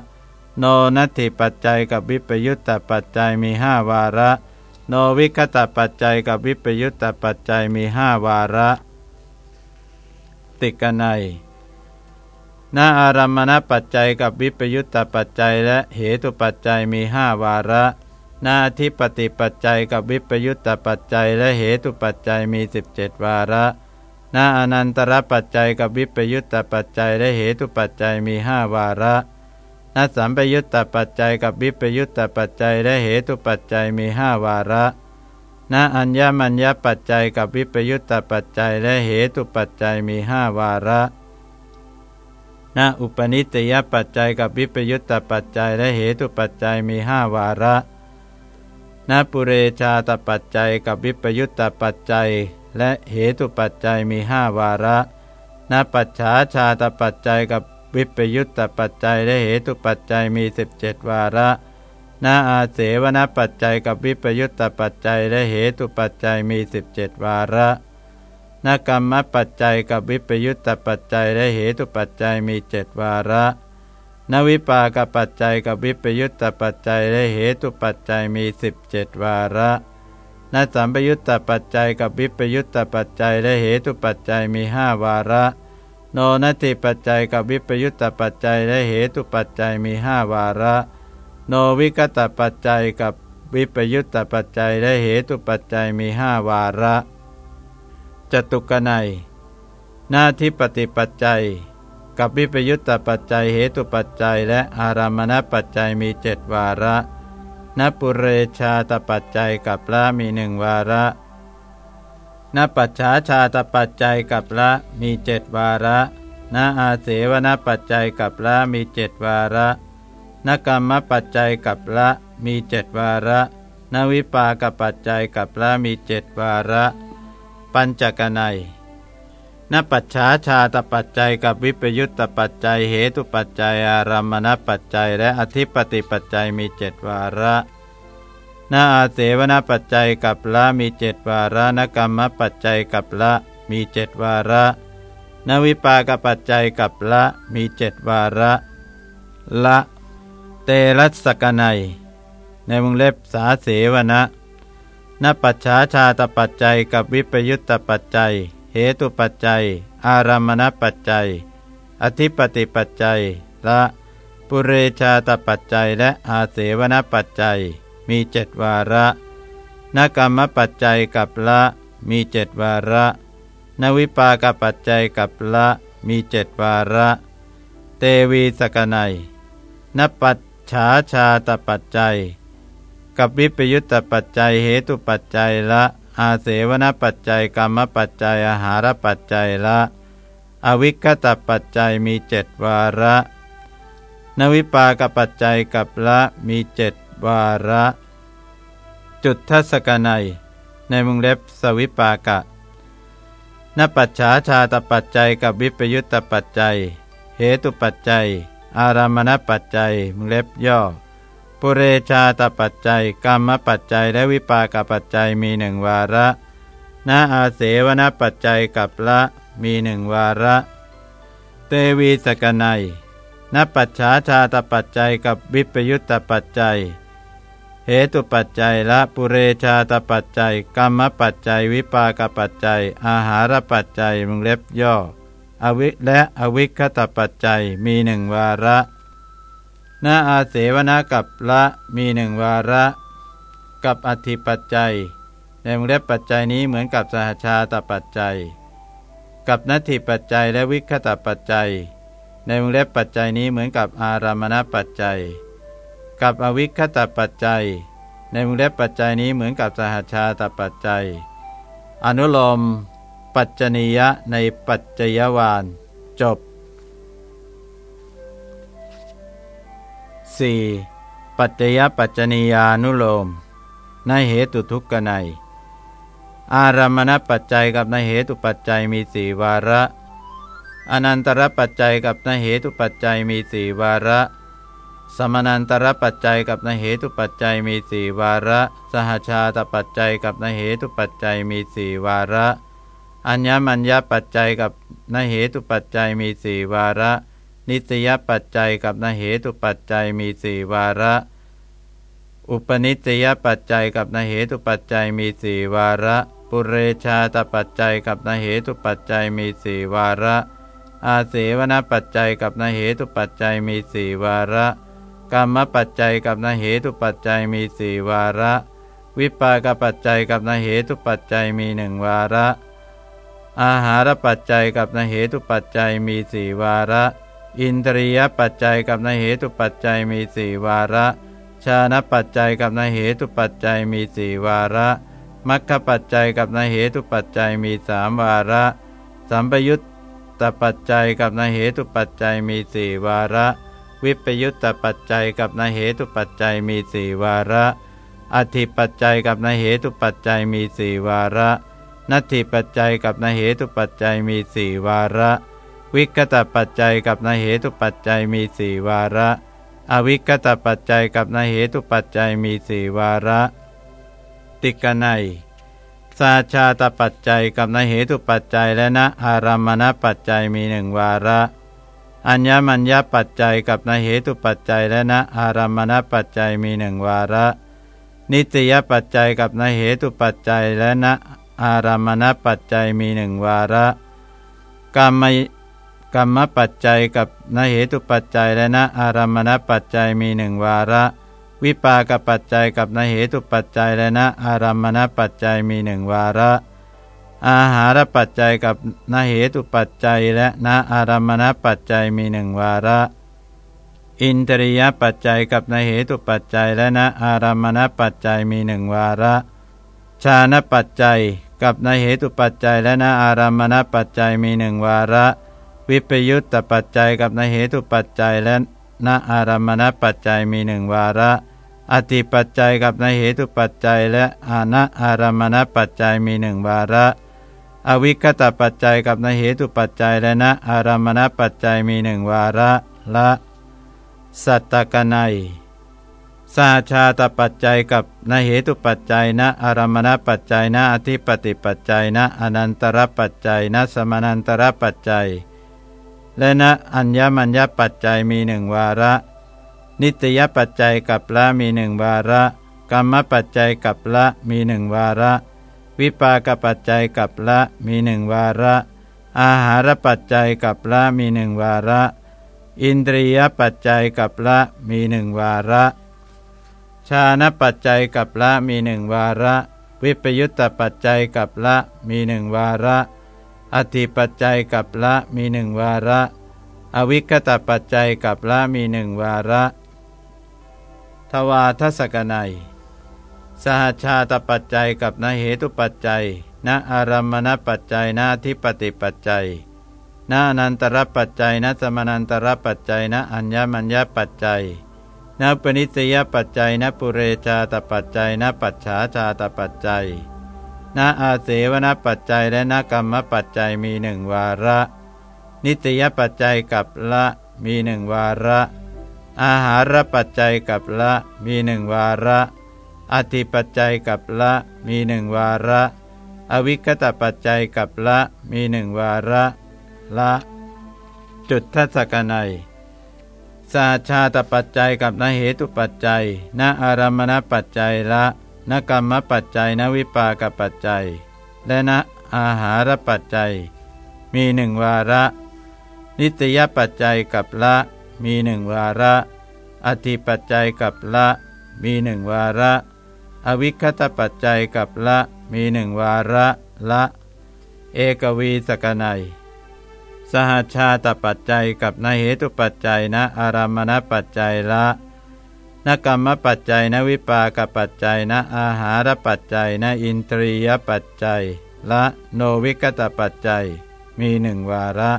โนนัตถิปัจจัยกับวิปยุตตปัจจัยมีห้าวาระ โนวิคตปัจจัยกับวิปยุตตปัจจัยมีห้าวาระ ติกนัยนาอารามณปัจจัยกับวิปยุตตปัจจัย และเหตุปัจจัยมีห้าวาระนาทิปติปัจจัยกับวิปยุตตปัจจัย และเหตุปัจจัยมีสิบเจ็ดวาระนาอนันตรปัจจัยกับวิปยุตตปัจจัย และเหตุปัจจัยมีห้าวาระ นาสัมปยุตตปัจจัยกับวิปยุตตปัจจัยและเหตุปัจจัยมีห้าวาระนาอัญญมัญญปัจจัยกับวิปยุตตปัจจัยและเหตุปัจจัยมีห้าวาระนาอุปนิสยปัจจัยกับวิปยุตตปัจจัยและเหตุปัจจัยมีห้าวาระนปุเรชาตปัจจัยกับวิปยุตตปัจจัย และเหตุปัจจัยมีห้าวาระนปัจฉาชาตปัจจัยกับ วิปยุตตปัจจัยและเหตุปัจจัยมีสิบเจ็ดวาระ นาอาเสวนปัจจัยกับวิปยุตตปัจจัยและเหตุปัจจัยมีสิบเจ็ดวาระนกรรมปัจจัยกับวิปยุตตปัจจัยและเหตุปัจจัยมีเจ็ดวาระ นวิปากปัจจัยกับวิปยุตตปัจจัยและเหตุปัจจัยมีสิบเจ็ดวาระนสัมปยุตตปัจจัยกับวิปยุตตปัจจัยและเหตุปัจจัยมีห้าวาระ โนนัตติปัจจัยกับวิปยุตตปัจจัยและเหตุปัจจัยมีห้าวาระ โนวิกตปัจจัยกับวิปยุตตปัจจัยและเหตุปัจจัยมีห้าวาระจตุกนัยหน้าที่ปฏิปัจจัย กับวิปยุตตปัจจัยเหตุปัจจัย และอารามณปัจจัยมีเจ็ดวาระนปุเรชาตปัจจัยกับละมีหนึ่งวาระ นปัจฉาชาตปัจจัยกับละมีเจ็ดวาระนอาเสวนปัจจัยกับละมีเจ็ดวาระนกรรมปัจจัยกับละมีเจ็ดวาระนวิปากปัจจัยกับละมีเจ็ดวาระ ปัญจกนัยนปัจฉาชาตปัจจัยกับวิปยุตตปัจจัยเหตุปัจจัยอารามณปัจจัย และอธิปติปัจจัยมีเจ็ดวาระ นาอาเสวนปัจจัยกับละมีเจ็ดวาระนกรรมปัจจัยกับละมีเจ็ดวาระ นวิปากปัจจัยกับละมีเจ็ดวาระ ละ เตรัสกนัย ในวงเล็บสาเสวนนปัจฉาชาตปัจจัยกับวิปยุตตปัจจัย เหตุปัจจัย อารามณปัจจัย อธิปติปัจจัย ละ ปุเรชาตปัจจัยและอาเสวนปัจจัย มีเจ็ดวาระนกรรมปัจจัยกับละ มีเจ็ดวาระ นวิปากปัจจัยกับละ มีเจ็ดวาระ เตวีสกนัยนปัจฉาชาตปัจจัย กับวิปยุตตปัจจัยเหตุปัจจัยละ อาเสวนปัจจัยกรรมปัจจัยอาหารปัจจัยละ อวิคตปัจจัยมีเจ็ดวาระ นวิปากปัจจัยกับละมีเจ็ด วาระ จุดทัศกนัย ในมุงเล็บสวิปากะนปัจฉาชาตปัจจัยกับวิปยุตตปัจจัย เหตุปัจจัย อารามณปัจจัยมุงเล็บย่อ ปุเรชาตปัจจัยกรรมปัจจัยและวิปากปัจจัยมีหนึ่งวาระนาอาเสวนปัจจัยกับละมีหนึ่งวาระ เตวีสกนัยนปัจฉาชาตปัจจัยกับวิปยุตตปัจจัย เหตุปัจจัยละปุเรชาตปัจจัยกรรมปัจจัยวิปากปัจจัย อาหารปัจจัยมึงเล็บย่อ อวิและอวิคตปัจจัยมีหนึ่งวาระนาอาเสวนากับละมีหนึ่งวาระ กับอธิปัจจัย ในวงเล็บปัจจัยนี้เหมือนกับสหชาตปัจจัย กับนัตถิปัจจัยและวิคตปัจจัย ในวงเล็บปัจจัยนี้เหมือนกับอารามณปัจจัย กับอวิคตปัจจัย ในวงเล็บปัจจัยนี้เหมือนกับสหชาตปัจจัย อนุโลม ปัจจนียะในปัจจยวานจบ 4. ปัจจยปัจจนียานุโลม ในเหตุทุกขในอารามณปัจจัยกับในเหตุปัจจัยมีสี่วาระ อนันตรปัจจัยกับในเหตุปัจจัยมีสี่วาระ สมนันตรปัจจัยกับนเหตุปัจจัยมีสี่วาระ สหชาตปัจจัยกับนเหตุปัจจัยมีสี่วาระอัญญมัญญปัจจัยกับนเหตุปัจจัยมีสี่วาระ นิสยปัจจัยกับนเหตุปัจจัยมีสี่วาระ อุปนิสยปัจจัยกับนเหตุปัจจัยมีสี่วาระ ปุเรชาตปัจจัยกับนเหตุปัจจัยมีสี่วาระ อาเสวนปัจจัยกับนเหตุปัจจัยมีสี่วาระ กรรมปัจจัยกับนาเหตุปัจจัยมีสี่วาระ วิปากปัจจัยกับนาเหตุปัจจัยมีหนึ่งวาระ อาหารปัจจัยกับนาเหตุปัจจัยมีสี่วาระ อินทรียปัจจัยกับนาเหตุปัจจัยมีสี่วาระ ชานะปัจจัยกับนาเหตุปัจจัยมีสี่วาระมัคคปัจจัยกับนาเหตุปัจจัยมีสามวาระ สัมปยุตตปัจจัยกับนาเหตุปัจจัยมีสี่วาระ วิปยุตตปัจจัยกับนเหตุปัจจัยมีสี่วาระ อธิปัจจัยกับนเหตุปัจจัยมีสี่วาระ นัตถิปัจจัยกับนเหตุปัจจัยมีสี่วาระ วิกตปัจจัยกับนเหตุปัจจัยมีสี่วาระ อวิกตปัจจัยกับนเหตุปัจจัยมีสี่วาระ ติกนัยสาชาตปัจจัยกับนเหตุปัจจัยและนะอารามณปัจจัยมีหนึ่งวาระ อัญญมัญญปัจจัยกับนเหตุปัจจัยและนะอารามณปัจจัยมีหนึ่งวาระ นิตยปัจจัยกับนเหตุปัจจัยและนะอารามณปัจจัยมีหนึ่งวาระกรรมกรรมปัจจัยกับนเหตุปัจจัยและนอารามณปัจจัยมีหนึ่งวาระ วิปากปัจจัยกับนเหตุปัจจัยและนอารามณปัจจัยมีหนึ่งวาระ อาหารปัจจัยกับนเหตุปัจจัยและนอารามณปัจจัยมีหนึ่งวาระ อินทรียปัจจัยกับนเหตุปัจจัยและนอารามณปัจจัยมีหนึ่งวาระ ชาณปัจจัยกับนเหตุปัจจัยและนอารามณปัจจัยมีหนึ่งวาระ วิปยุตตปัจจัยกับนเหตุปัจจัยและนอารามณปัจจัยมีหนึ่งวาระอธิปัจจัยกับนเหตุปัจจัยและอาณอารามณปัจจัยมีหนึ่งวาระ อวิคตปัจจัยกับนเหตุปัจจัยและนอารามณปัจจัยมีหนึ่งวาระละสัตตกนัยสาชาตปัจจัยกับนเหตุปัจจัยนะอารมณปัจจัยนะอธิปติปัจจัยนะอนันตรปัจจัยนะสมานันตรปัจจัย และณอัญญมัญญปัจจัยมีหนึ่งวาระ นิตยปัจจัยกับละมีหนึ่งวาระ กรรมปัจจัยกับละมีหนึ่งวาระ วิปากปัจจัยกับละมีหนึ่งวาระ อาหารปัจจัยกับละมีหนึ่งวาระ อินทรียปัจจัยกับละมีหนึ่งวาระ ชาณปัจจัยกับละมีหนึ่งวาระ วิปยุตตปัจจัยกับละมีหนึ่งวาระ อธิปัจจัยกับละมีหนึ่งวาระ อวิคตปัจจัยกับละมีหนึ่งวาระ ทวาทศกนัย สหชาตปัจจัยกับนเหตุปัจจัยณอารมณปัจจัยณทิปติปัจจัยณอนันตรปัจจัยณสมนันตรปัจจัยณอัญญมัญญปัจจัยณปนิสยปัจจัยณปุเรชาตปัจจัยณปัจฉาชาตปัจจัยณอาเสวนปัจจัยและณกรรมปัจจัยมีหนึ่งวาระ นิตยปัจจัยกับละมีหนึ่งวาระ อาหารปัจจัยกับละมีหนึ่งวาระ อธิปัจจัยกับละมีหนึ่งวาระ อวิคตปัจจัยกับละมีหนึ่งวาระ ละ จุดทัศกนัยสาชาตปัจจัยกับนเหตุปัจจัยนอารมณปัจจัยละนกรรมปัจจัยนวิปากปัจจัย และนอาหารปัจจัย มีหนึ่งวาระ นิตยปัจจัยกับละ มีหนึ่งวาระ อธิปัจจัยกับละ มีหนึ่งวาระ อวิคตปัจจัยกับละมีหนึ่งวาระละ เอกวีสกนัย สหชาตปัจจัยกับนเหตุปัจจัยนะอารามณปัจจัยละนกรรมปัจจัยนวิปากปัจจัยนะอาหารปัจจัยนะอินทรียปัจจัยละโนวิกตปัจจัย มีหนึ่งวาระ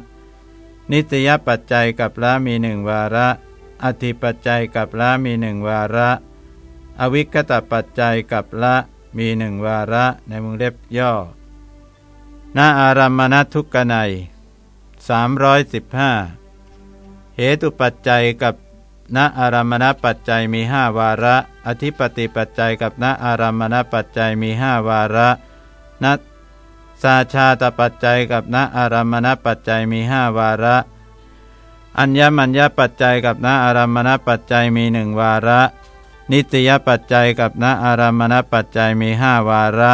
นิตยปัจจัยกับละมีหนึ่งวาระ อธิปัจจัยกับละมีหนึ่งวาระ อวิกตปัจจัยกับละมีหนึ่งวาระในมุงเล็บย่อณอารามณทุกกนัยสามร้อยสิบห้าเหตุปัจจัยกับณอารามณปัจจัยมีห้าวาระ อธิปติปัจจัยกับณอารามณปัจจัยมีห้าวาระณสาชาตปัจจัยกับณอารามณปัจจัยมีห้าวาระ อัญญมัญญปัจจัยกับณอารามณปัจจัยมีหนึ่งวาระ นิตยปัจจัยกับณอารามณปัจจัยมีห้าวาระ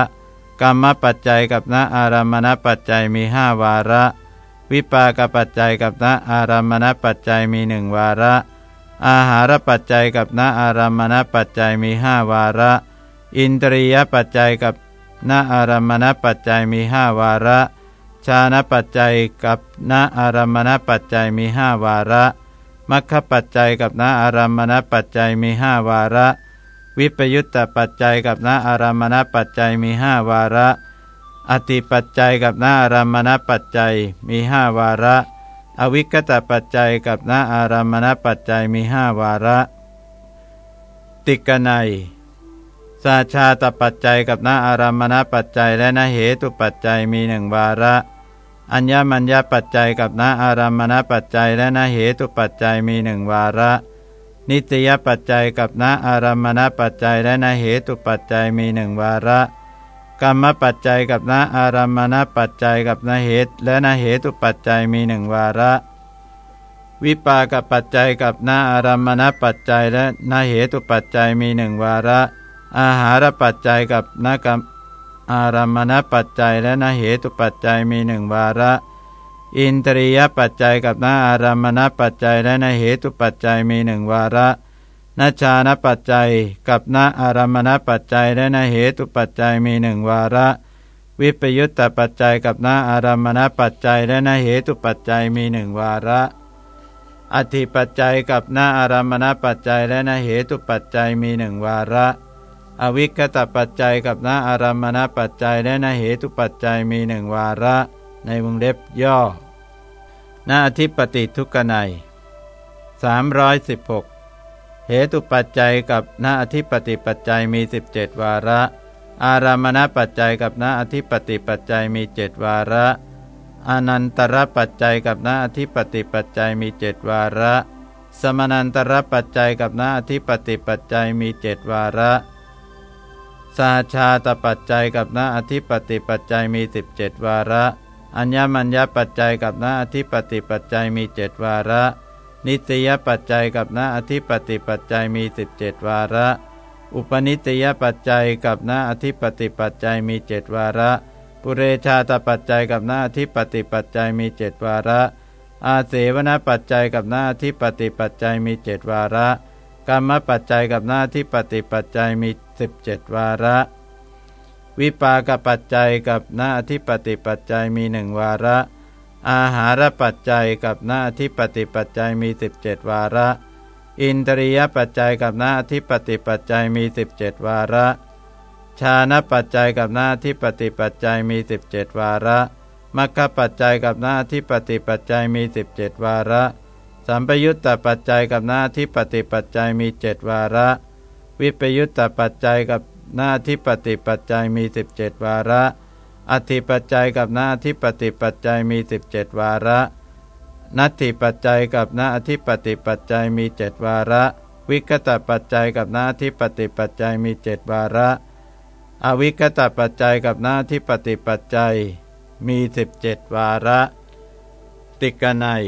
กรรมปัจจัยกับณอารามณปัจจัยมีห้าวาระ วิปากปัจจัยกับณอารามณปัจจัยมีหนึ่งวาระ อาหารปัจจัยกับณอารามณปัจจัยมีห้าวาระ อินทรียปัจจัยกับณอารามณปัจจัยมีห้าวาระ ชาณปัจจัยกับณอารามณปัจจัยมีห้าวาระ มัคคปัจจัยกับนาอารามณปัจจัยมีห้าวาระ วิปยุตตปัจจัยกับนาอารามณปัจจัยมีห้าวาระ อติปัจจัยกับนาอารามณปัจจัยมีห้าวาระ อวิกตปัจจัยกับนาอารามณปัจจัยมีห้าวาระ ติกนัยสาชาตปัจจัยกับนาอารามณปัจจัยและนาเหตุปัจจัยมีหนึ่งวาระ อัญญมัญญปัจจัยกับนาอารามณปัจจัยและนาเหตุปัจจัยมีหนึ่งวาระ นิตยปัจจัยกับนาอารามณปัจจัยและนาเหตุปัจจัยมีหนึ่งวาระกรรมปัจจัยกับนาอารามณปัจจัยกับนาเหตุและนาเหตุปัจจัยมีหนึ่งวาระ วิปากปัจจัยกับนาอารามณปัจจัยและนาเหตุปัจจัยมีหนึ่งวาระ อาหารปัจจัยกับนากรรม อารามณปัจจัยและนเหตุปัจจัยมีหนึ่งวาระ อินทรียปัจจัยกับนาอารามณปัจจัยและนเหตุปัจจัยมีหนึ่งวาระนาชานปัจจัย กับนาอารามณปัจจัยและนเหตุปัจจัยมีหนึ่งวาระ วิปยุตตปัจจัยกับนาอารามณปัจจัยและนเหตุปัจจัยมีหนึ่งวาระอธิปัจจัยกับนาอารามณปัจจัยและนเหตุปัจจัยมีหนึ่งวาระ อวิคตปัจจัยกับนาอารามณปัจจัยและนาเหตุปัจจัยมีหนึ่งวาระในวงเล็บย่อนาอธิปติทุกนัย316 เหตุปัจจัยกับนาอธิปติปัจจัยมี 17 วาระ อารามณปัจจัยกับนาอธิปติปัจจัยมีเจ็ดวาระอนันตรปัจจัยกับนาอธิปติปัจจัยมีเจ็ดวาระ สมนันตรปัจจัยกับนาอธิปติปัจจัยมีเจ็ดวาระ สาชาตปัจจัยกับนาอธิปติปัจจัยมีสิบเจ็ดวาระ อัญญมัญญปัจจัยกับนาอธิปติปัจจัยมีเจ็ดวาระ นิตยปัจจัยกับนาอธิปติปัจจัยมีสิบเจ็ดวาระ อุปนิตยปัจจัยกับนาอธิปติปัจจัยมีเจ็ดวาระ ปุเรชาตปัจจัยกับหน้าที่ปฏิปัจจัยมีเจ็ดวาระ อาเสวนปัจจัยกับหน้าที่ปฏิปัจจัยมีเจ็ดวาระกรรมปัจจัยกับหน้าที่ปฏิปัจจัยมี สิบเจ็ดวาระ วิปากปัจจัยกับหน้าที่ปฏิปัจจัยมีหนึ่งวาระ อาหารปัจจัยกับหน้าที่ปฏิปัจจัยมีสิบเจ็ดวาระ อินทรียปัจจัยกับหน้าที่ปฏิปัจจัยมีสิบเจ็ดวาระ ชานะปัจจัยกับหน้าที่ปฏิปัจจัยมีสิบเจ็ดวาระมัคคปัจจัยกับหน้าที่ปฏิปัจจัยมีสิบเจ็ดวาระ สัมปยุตตปัจจัยกับหน้าที่ปฏิปัจจัยมีเจ็ดวาระ วิปยุตตปัจจัยกับหน้าที่ปฏิปัจจัยมีสิบเจ็ดวาระ อธิปัจจัยกับหน้าที่ปฏิปัจจัยมีสิบเจ็ดวาระ นัตถิปัจจัยกับหน้าที่ปฏิปัจจัยมีเจ็ดวาระ วิกตปัจจัยกับหน้าที่ปฏิปัจจัยมีเจ็ดวาระ อวิกตปัจจัยกับหน้าที่ปฏิปัจจัยมีสิบเจ็ดวาระ ติกนัย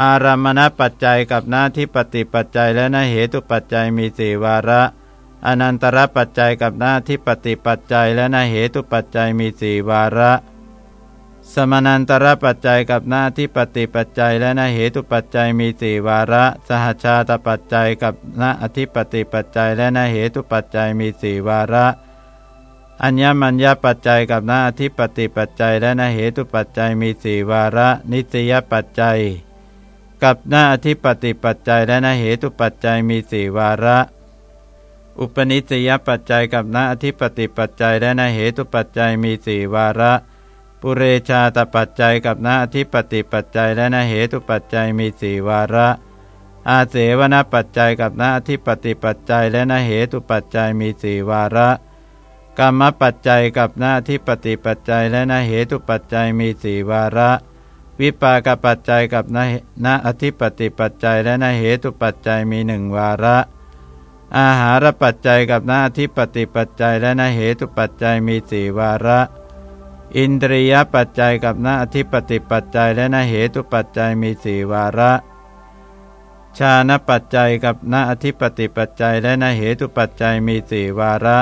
อารามณปัจจัยกับหน้าที่ปฏิปัจจัยและนาเหตุปัจจัยมีสี่วาระ อนันตรปัจจัยกับหน้าที่ปฏิปัจจัยและนาเหตุปัจจัยมีสี่วาระ สมนันตรปัจจัยกับหน้าที่ปฏิปัจจัยและนาเหตุปัจจัยมีสี่วาระ สหชาตปัจจัยกับหน้าอธิปฏิปัจจัยและนาเหตุปัจจัยมีสี่วาระอัญญมัญญปัจจัยกับหน้าอธิปฏิปัจจัยและนาเหตุปัจจัยมีสี่วาระ นิสยปัจจัย กับหน้าอธิปติปัจจัยและหน้าเหตุปัจจัยมีสี่วาระ อุปนิสยปัจจัยกับหน้าอธิปติปัจจัยและหน้าเหตุปัจจัยมีสี่วาระ ปุเรชาตปัจจัยกับหน้าอธิปติปัจจัยและหน้าเหตุปัจจัยมีสี่วาระ อาเสวนปัจจัยกับหน้าอธิปติปัจจัยและหน้าเหตุปัจจัยมีสี่วาระกรรมปัจจัยกับหน้าที่ปฏิปัจจัยและหน้าเหตุปัจจัยมีสี่วาระ วิปากปัจจัยกับนณอธิปติปัจจัยและนเหตุปัจจัยมีหนึ่งวาระ อาหารปัจจัยกับหน้าที่ปฏิปัจจัยและนเหตุปัจจัยมีสี่วาระ อินทรียปัจจัยกับหน้าที่ปฏิปัจจัยและนเหตุปัจจัยมีสี่วาระชาณปัจจัยกับนาอธิปติปัจจัยและนเหตุปัจจัยมีสี่วาระ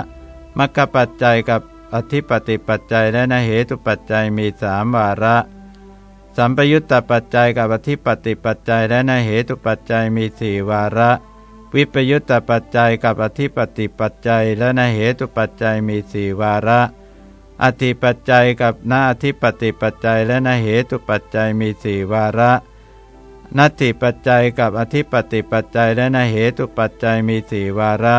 มัคคปัจจัยกับอธิปติปัจจัยและนเหตุปัจจัยมีสามวาระ สัมปยุตตปัจจัยกับอธิปติปัจจัยและนเหตุปัจจัยมีสี่วาระ วิปยุตตปัจจัยกับอธิปติปัจจัยและนเหตุปัจจัยมีสี่วาระอธิปัจจัยกับนาอธิปติปัจจัยและนเหตุปัจจัยมีสี่วาระนัตถิปัจจัยกับอธิปติปัจจัยและนเหตุปัจจัยมีสี่วาระ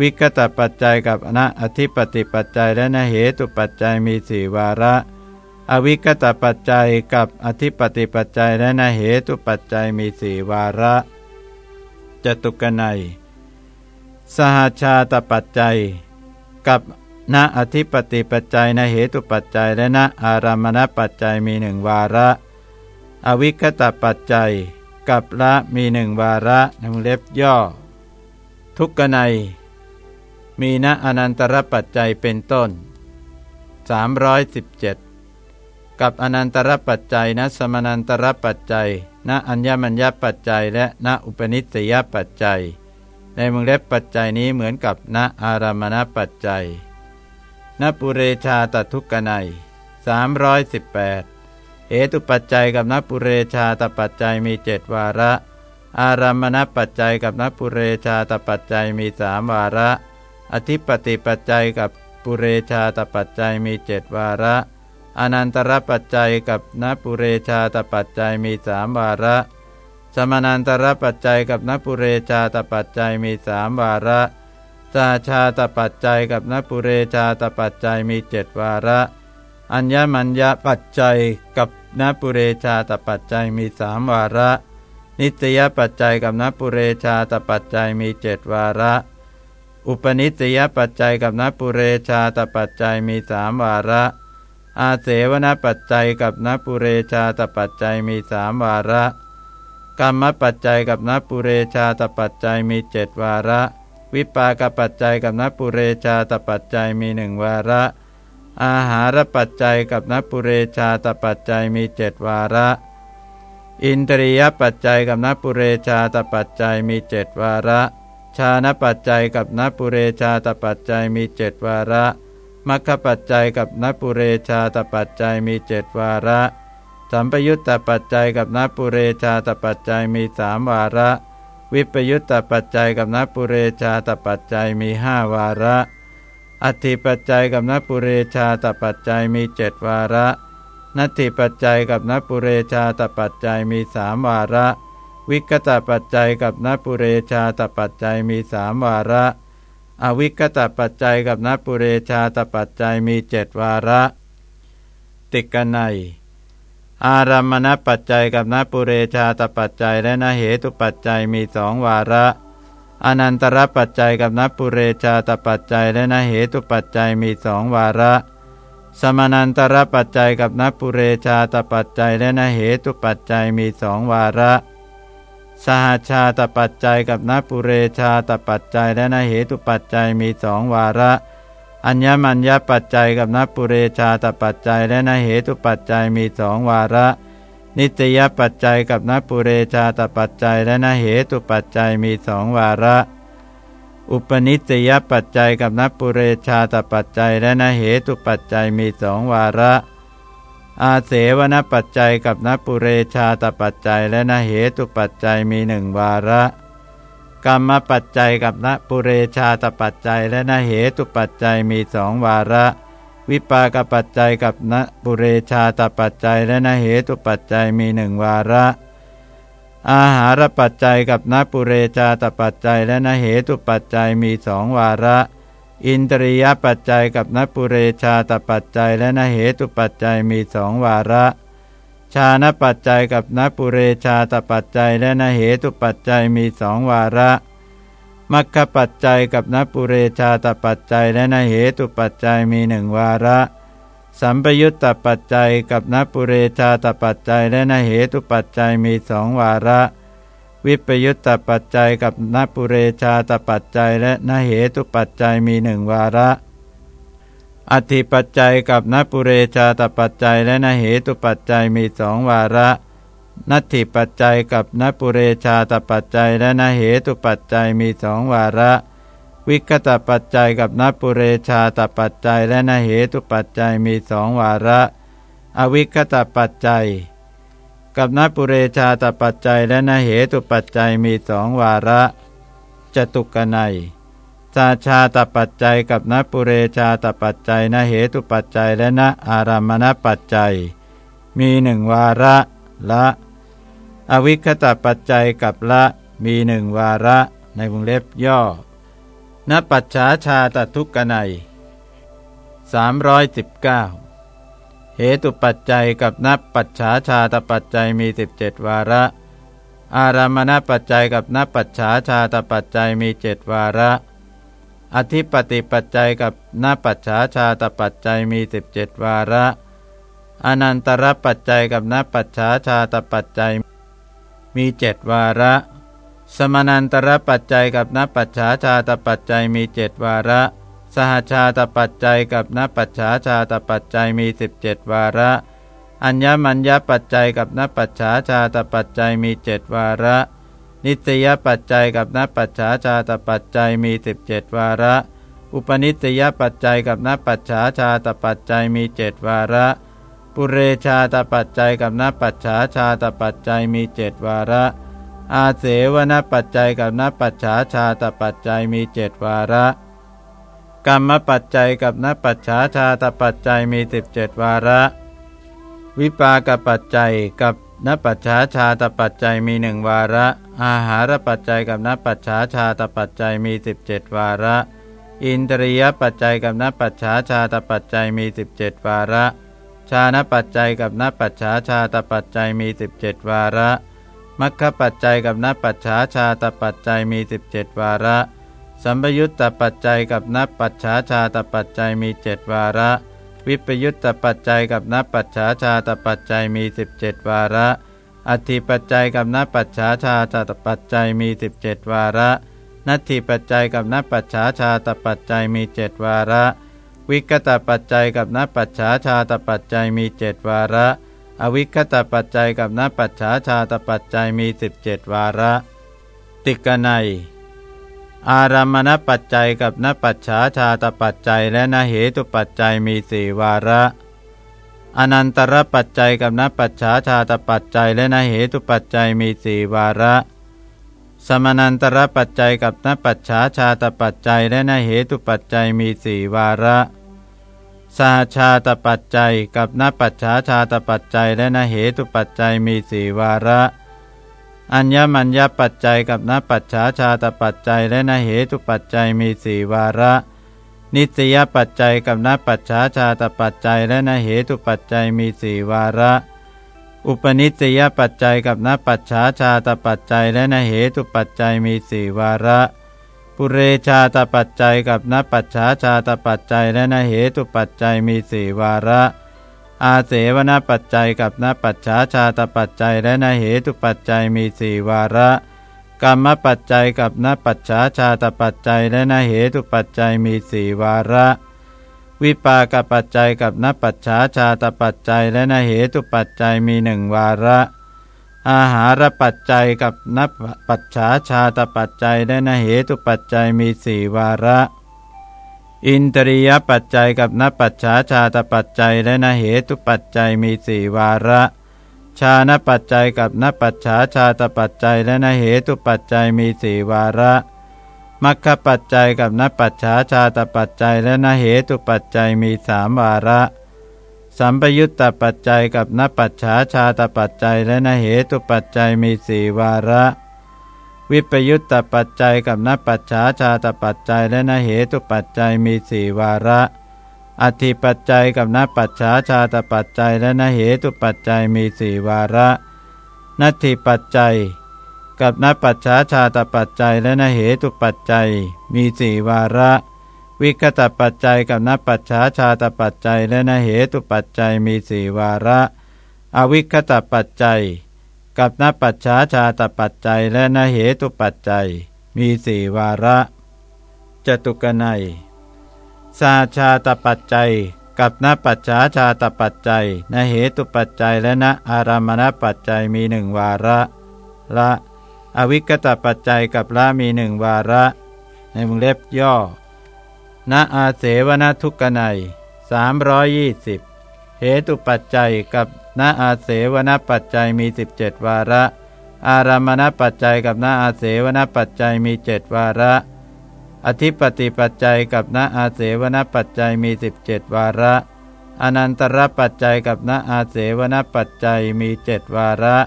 วิกตปัจจัยกับณอธิปติปัจจัยและนเหตุปัจจัยมีสี่วาระ อวิกตปัจจัยกับอธิปติปัจจัยและนาเหตุปัจจัยมีสี่วาระจตุกนัย สหาชาตปัจจัย กับณอธิปติปัจจัยนเหตุปัจจัย และณอารามณปัจจัยมีหนึ่งวาระ อวิคตปัจจัย กับละมีหนึ่งวาระหนึ่งเล็บย่อ ทุกนัย มีณอนันตรปัจจัยเป็นต้น 317 กับอนันตรปัจจัยนะสมนันตรปัจจัย ณอัญญมัญญปัจจัย และณอุปนิสยปัจจัย ในมงเล็บปัจจัยนี้เหมือนกับณอารามณปัจจัยณปุเรชาตทุกกนัย318เหตุปัจจัยกับนปุเรชาตปัจจัยมีเจ็ดวาระ อารามณปัจจัยกับนปุเรชาตปัจจัยมีสามวาระ อธิปติปัจจัยกับปุเรชาตปัจจัยมีเจ็ดวาระ อนันตรปัจจัยกับนปุเรชาตปัจจัยมีสามวาระ สมานันตรปัจจัยกับนปุเรชาตปัจจัยมีสามวาระสาชาตปัจจัยกับนปุเรชาตปัจจัยมีเจ็ดวาระ อัญญมัญญปัจจัยกับนปุเรชาตปัจจัยมีสามวาระ นิตยปัจจัยกับนปุเรชาตปัจจัยมีเจ็ดวาระ อุปนิสยปัจจัยกับนปุเรชาตปัจจัยมีสามวาระ อาเสวนปัจจัยกับนปุเรชาตปัจจัยมีสามวาระกรรมปัจจัยกับนปุเรชาตปัจจัยมีเจ็ดวาระ วิปากปัจจัยกับนปุเรชาตปัจจัยมีหนึ่งวาระ อาหารปัจจัยกับนปุเรชาตปัจจัยมีเจ็ดวาระ อินทรียปัจจัยกับนปุเรชาตปัจจัยมีเจ็ดวาระ ชาณปัจจัยกับนปุเรชาตปัจจัยมีเจ็ดวาระ มัคคปัจจัยกับนปุเรชาตปัจจัยมีเจ็ดวาระ สัมปยุตตปัจจัยกับนปุเรชาตปัจจัยมีสามวาระ วิปยุตตปัจจัยกับนปุเรชาตปัจจัยมีห้าวาระ อัติปัจจัยกับนปุเรชาตปัจจัยมีเจ็ดวาระนัตถิปัจจัยกับนปุเรชาตปัจจัยมีสามวาระ วิกตปัจจัยกับนปุเรชาตปัจจัยมีสามวาระ อวิกตปัจจัยกับนปุเรชาตปัจจัยมีเจ็ดวาระ ติกนัย อารัมณปัจจัยกับนปุเรชาตปัจจัยและนเหตุปัจจัยมีสองวาระ อนันตรปัจจัยกับนปุเรชาตปัจจัยและนเหตุปัจจัยมีสองวาระ สมานันตรปัจจัยกับนปุเรชาตปัจจัยและนเหตุปัจจัยมีสองวาระ สหชาตปัจจัยกับนปุเรชาตปัจจัยและนเหตุปัจจัยมีสองวาระ อัญญมัญญปัจจัยกับนปุเรชาตปัจจัยและนเหตุปัจจัยมีสองวาระ นิตยปัจจัยกับนปุเรชาตปัจจัยและนเหตุปัจจัยมีสองวาระ อุปนิสยปัจจัยกับนปุเรชาตปัจจัยและนเหตุปัจจัยมีสองวาระ อาเสวนปัจจัยกับนปุเรชาตปัจจัยและนเหตุปัจจัยมีหนึ่งวาระ กรรมปัจจัยกับนปุเรชาตปัจจัยและนเหตุปัจจัยมีสองวาระ วิปากปัจจัยกับนปุเรชาตปัจจัยและนเหตุปัจจัยมีหนึ่งวาระ อาหารปัจจัยกับนปุเรชาตปัจจัยและนเหตุปัจจัยมีสองวาระ อินทรียปัจจัยกับนปุเรชาตปัจจัยและนเหตุปัจจัยมีสองวาระ ชาณปัจจัยกับนปุเรชาตปัจจัยและนเหตุปัจจัยมีสองวาระมัคคปัจจัยกับนปุเรชาตปัจจัยและนเหตุปัจจัยมีหนึ่งวาระ สัมปยุตตปัจจัยกับนปุเรชาตปัจจัยและนเหตุปัจจัยมีสองวาระ วิปยุตตปัจจัยกับนปุเรชาตปัจจัยและนเหตุปัจจัยมีหนึ่งวาระอธิปัจจัยกับนปุเรชาตปัจจัยและนเหตุปัจจัยมีสองวาระนัตถิปัจจัยกับนปุเรชาตปัจจัยและนเหตุปัจจัยมีสองวาระ วิกตปัจจัยกับนปุเรชาตปัจจัยและนเหตุปัจจัยมีสองวาระ อวิกตปัจจัย กับนปุเรชาตปัจจัยและนเหตุปัจจัยมีสองวาระจตุกนัยสาชาตปัจจัยกับนปุเรชาตปัจจัยนเหตุปัจจัยและนอารามณปัจจัย มีหนึ่งวาระละ อวิคตปัจจัยกับละมีหนึ่งวาระในวงเล็บย่อณปัจฉาชาตทุกกนัย319 เหตุปัจจัยกับนับปัจฉาชาตปัจจัยมี 17 วาระ อารามณปัจจัยกับนับปัจฉาชาตปัจจัยมีเจ็ดวาระ อธิปติปัจจัยกับนับปัจฉาชาตปัจจัยมี 17 วาระ อนันตรปัจจัยกับนับปัจฉาชาตปัจจัยมีเจ็ดวาระ สมานันตรปัจจัยกับนัปัจฉาชาตปัจจัยมีเจ็ดวาระ สหชาตปัจจัยกับนปัจฉาชาตปัจจัยมีสิบเจ็ดวาระ อัญญมัญญปัจจัยกับนปัจฉาชาตปัจจัยมีเจ็ดวาระ นิตยปัจจัยกับนปัจฉาชาตปัจจัยมีสิบเจ็ดวาระ อุปนิตยปัจจัยกับนปัจฉาชาตปัจจัยมีเจ็ดวาระ ปุเรชาตปัจจัยกับนปัจฉาชาตปัจจัยมีเจดวาระ อาเสวนปัจจัยกับนปัจฉาชาตปัจจัยมีเจดวาระ กรรมปัจจัยกับนปัจฉาชาตปัจจัยมีสิบเจ็ดวาระ วิปากปัจจัยกับนปัจฉาชาตปัจจัยมีหนึ่งวาระ อาหารปัจจัยกับนปัจฉาชาตปัจจัยมีสิบเจ็ดวาระ อินทรียปัจจัยกับนปัจฉาชาตปัจจัยมีสิบเจ็ดวาระ ชาณปัจจัยกับนปัจฉาชาตปัจจัยมีสิบเจ็ดวาระมัคคปัจจัยกับนปัจฉาชาตปัจจัยมีสิบเจ็ดวาระ สัมปยุตตปัจจัยกับนับปัจฉาชาตปัจจัยมีเจ็ดวาระ วิปยุตตปัจจัยกับนับปัจฉาชาตปัจจัยมีสิบเจ็ดวาระ อธิปัจจัยกับนับปัจฉาชาตปัจจัยมีสิบเจ็ดวาระ นัตถิปัจจัยกับนับปัจฉาชาตปัจจัยมีเจ็ดวาระ วิกตปัจจัยกับนับปัจฉาชาตปัจจัยมีเจ็ดวาระ อวิคตปัจจัยกับนับปัจฉาชาตปัจจัยมีสิบเจ็ดวาระ ติกนัย อารามณปัจจัยกับนปัจฉาชาตปัจจัยและนเหตุปัจจัยมีสี่วาระ อนันตรปัจจัยกับนปัจฉาชาตปัจจัยและนเหตุปัจจัยมีสี่วาระ สมนันตรปัจจัยกับนปัจฉาชาตปัจจัยและนเหตุปัจจัยมีสี่วาระสหชาตปัจจัยกับนปัจฉาชาตปัจจัยและนเหตุปัจจัยมีสี่วาระ อัญญมัญญปัจจัยกับนปัจฉาชาตปัจจัยและนเหตุปัจจัยมีสี่วาระ นิสยปัจจัยกับนปัจฉาชาตปัจจัยและนเหตุปัจจัยมีสี่วาระ อุปนิสยปัจจัยกับนปัจฉาชาตปัจจัยและนเหตุปัจจัยมีสี่วาระปุเรชาตปัจจัยกับนปัจฉาชาตปัจจัยและนเหตุปัจจัยมีสี่วาระ อาเสวนปัจจัยกับนปัจฉาชาตปัจจัยและนเหตุปัจจัยมีสี่วาระกรรมปัจจัยกับนปัจฉาชาตปัจจัยและนเหตุปัจจัยมีสี่วาระ วิปากปัจจัยกับนปัจฉาชาตปัจจัยและนเหตุปัจจัยมีหนึ่งวาระ อาหารปัจจัยกับนปัจฉาชาตปัจจัยและนเหตุปัจจัยมีสี่วาระ อินตรียปัจจัยกับนปัจฉาชาตปัจจัยและนเหตุปัจจัยมีสี่วาระ ชาณปัจจัยกับนปัจฉาชาตปัจจัยและนเหตุปัจจัยมีสี่วาระมัคคปัจจัยกับนปัจฉาชาตปัจจัยและนเหตุปัจจัยมีสามวาระ สัมปยุตตปัจจัยกับนปัจฉาชาตปัจจัยและนเหตุปัจจัยมีสี่วาระ วิปยุตตปัจจัยกับนปัจฉาชาตปัจจัยและนเหตุปัจจัยมีสี่วาระอธิปัจจัยกับนปัจฉาชาตปัจจัยและนเหตุปัจจัยมีสี่วาระนัตถิปัจจัย กับนปัจฉาชาตปัจจัยและนเหตุปัจจัยมีสี่วาระ วิคตปัจจัยกับนปัจฉาชาตปัจจัยและนเหตุปัจจัยมีสี่วาระ อวิคตปัจจัย กับนปัจฉาชาตปัจจัยและนเหตุปัจจัย มีสี่วาระจตุกนัยสาชาตปัจจัย กับนปัจฉาชาตปัจจัยนเหตุปัจจัยและนอารามณปัจจัยมีหนึ่งวาระละอวิกตปัจจัยกับละมีหนึ่งวาระ ในมุงเล็บย่อณอาเสวนทุกนัยสามร้อยยี่สิบเหตุปัจจัยกับ ณอาเสวนปัจจัยมีสิบเจ็ดวาระ อารามณปัจจัยกับณอาเสวนปัจจัยมีเจ็ดวาระ อธิปติปัจจัยกับณอาเสวนปัจจัยมีสิบเจ็ดวาระ อนันตรปัจจัยกับณอาเสวนปัจจัยมีเจ็ดวาระ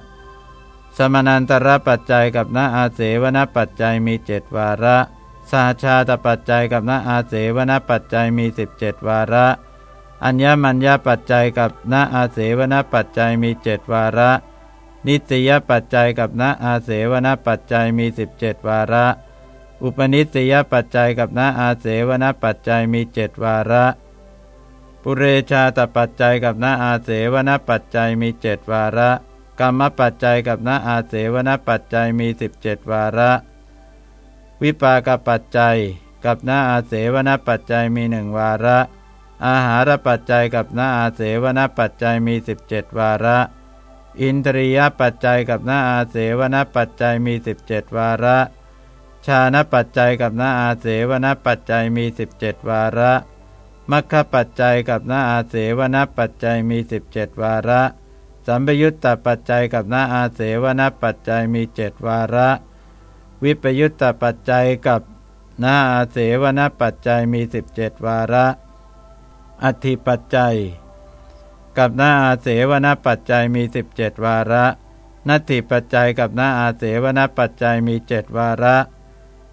สมนันตรปัจจัยกับณอาเสวนปัจจัยมีเจ็ดวาระสาชาตปัจจัยกับณอาเสวนปัจจัยมีสิบเจ็ดวาระ อัญญมัญญปัจจัยกับณอาเสวนปัจจัยมีเจ็ดวาระ นิสยปัจจัยกับณอาเสวนปัจจัยมีสิบเจ็ดวาระ อุปนิสยปัจจัยกับณอาเสวนปัจจัยมีเจ็ดวาระ ปุเรชาตปัจจัยกับณอาเสวนปัจจัยมีเจ็ดวาระ กรรมปัจจัยกับณอาเสวนปัจจัยมีสิบเจ็ดวาระ วิปากปัจจัยกับณอาเสวนปัจจัยมีหนึ่งวาระ อาหารปัจจัยกับนาอาเสวนปัจจัยมีสิบเจ็ดวาระ อินทรียปัจจัยกับนาอาเสวนปัจจัยมีสิบเจ็ดวาระ ชาณปัจจัยกับนาอาเสวนปัจจัยมีสิบเจ็ดวาระมัคคปัจจัยกับนาอาเสวนปัจจัยมีสิบเจ็ดวาระ สัมปยุตตปัจจัยกับนาอาเสวนปัจจัยมีเจ็ดวาระ วิปยุตตปัจจัยกับนาอาเสวนปัจจัยมีสิบเจ็ดวาระ อธิปัจจัย กับหน้าอาเสวนปัจจัยมีสิบเจ็ดวาระนัตถิปัจจัยกับหน้าอาเสวนปัจจัยมีเจ็ดวาระ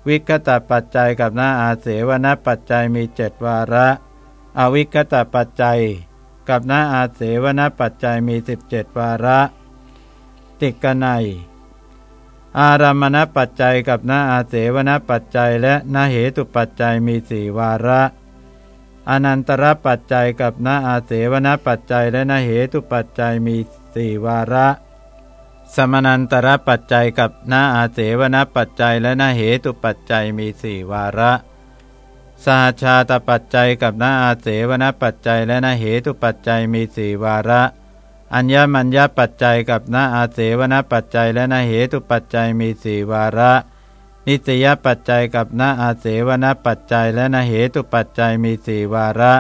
วิกตปัจจัยกับหน้าอาเสวนปัจจัยมีเจ็ดวาระ อวิกตปัจจัย กับหน้าอาเสวนปัจจัยมีสิบเจ็ดวาระ ติกนัย อารามณปัจจัยกับหน้าอาเสวนปัจจัยและนาเหตุปัจจัยมีสี่วาระ อนันตรปัจจัยกับนาอาเสวนปัจจัยและนาเหตุปัจจัยมีสี่วาระ สมนันตรปัจจัยกับนาอาเสวนปัจจัยและนาเหตุปัจจัยมีสี่วาระ สหชาตปัจจัยกับนาอาเสวนปัจจัยและนาเหตุปัจจัยมีสี่วาระ อัญญมัญญปัจจัยกับนาอาเสวนปัจจัยและนาเหตุปัจจัยมีสี่วาระ นิสยปัจจัยกับณอาเสวนปัจจัยและนาเหตุปัจจัยมีสี่วาระ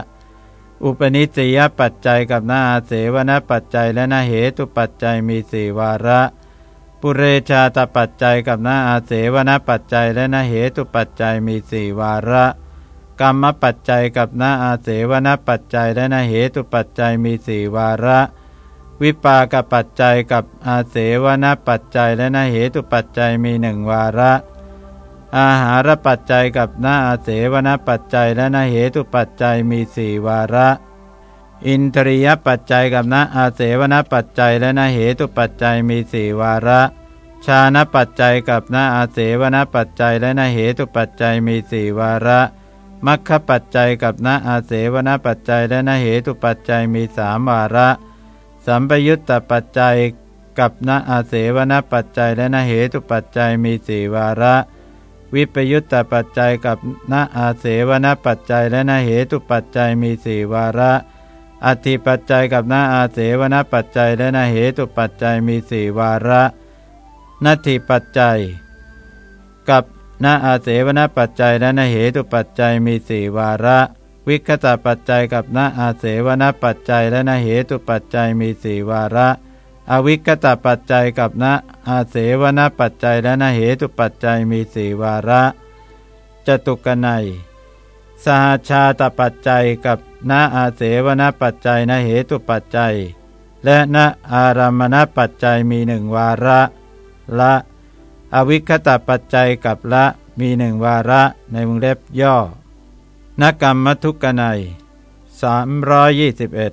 อุปนิสยปัจจัยกับณอาเสวนปัจจัยและนาเหตุปัจจัยมีสี่วาระปุเรชาตปัจจัยกับณอาเสวนปัจจัยและนาเหตุปัจจัยมีสี่วาระ กรรมปัจจัยกับณอาเสวนปัจจัยและนาเหตุปัจจัยมีสี่วาระ วิปากปัจจัยกับอาเสวนปัจจัยและนาเหตุปัจจัยมีหนึ่งวาระ อาหารปัจจัยกับนาอาเสวนปัจจัยและนาเหตุปัจจัยมีสี่วาระ อินทรียปัจจัยกับนาอาเสวนปัจจัยและนาเหตุปัจจัยมีสี่วาระ ชาณปัจจัยกับนาอาเสวนปัจจัยและนาเหตุปัจจัยมีสี่วาระมัคคปัจจัยกับนาอาเสวนปัจจัยและนาเหตุปัจจัยมีสามวาระ สัมปยุตตปัจจัยกับนาอาเสวนปัจจัยและนาเหตุปัจจัยมีสี่วาระ วิปยุตตปัจจัยกับณอาเสวนปัจจัยและนเหตุปัจจัยมีสี่วาระอธิปัจจัยกับณอาเสวนปัจจัยและนาเหตุปัจจัยมีสี่วาระนัตถิปัจจัย กับณอาเสวนปัจจัยและนาเหตุปัจจัยมีสี่วาระ วิคตปัจจัยกับณอาเสวนปัจจัยและนาเหตุปัจจัยมีสี่วาระ อวิกตปัจจัยกับณอาเสวนปัจจัยและนะเหตุปัจจัยมีสี่วาระจตุกนัยสหชาตปัจจัยกับณอาเสวนปัจจัยนเหตุปัจจัย และณอารามณปัจจัยมีหนึ่งวาระละ อวิคตปัจจัยกับละมีหนึ่งวาระในวงเล็บย่อนกรรมทุกนัยสามร้อยยี่สิบเอ็ด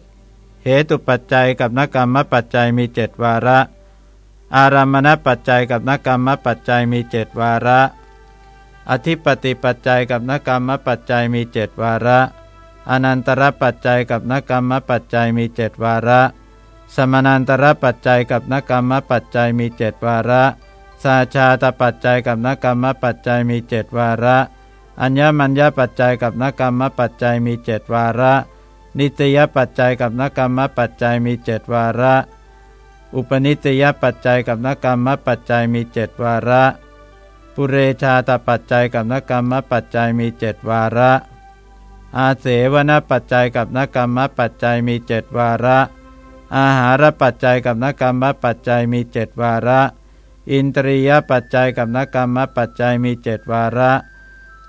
ตุปัจจัยกับนกรรมปัจจัยมีเจ็ดวาระ อารามณปัจจัยกับนกรรมปัจจัยมีเจ็ดวาระ อธิปติปัจจัยกับนกรรมปัจจัยมีเจ็ดวาระ อนันตรปัจจัยกับนกรรมปัจจัยมีเจ็ดวาระ สมานันตรปัจจัยกับนกรรมปัจจัยมีเจ็ดวาระสาชาตปัจจัยกับนกรรมปัจจัยมีเจ็ดวาระ อัญญมัญญปัจจัยกับนกรรมปัจจัยมีเจ็ดวาระ นิตยปัจจัยกับนกรรมปัจจัยมีเจ็ดวาระ อุปนิตยปัจจัยกับนกรรมปัจจัยมีเจ็ดวาระ ปุเรชาตปัจจัยกับนกรรมปัจจัยมีเจ็ดวาระ อาเสวนปัจจัยกับนกรรมปัจจัยมีเจ็ดวาระ อาหารปัจจัยกับนกรรมปัจจัยมีเจ็ดวาระ อินตรียปัจจัยกับนกรรมปัจจัยมีเจ็ดวาระ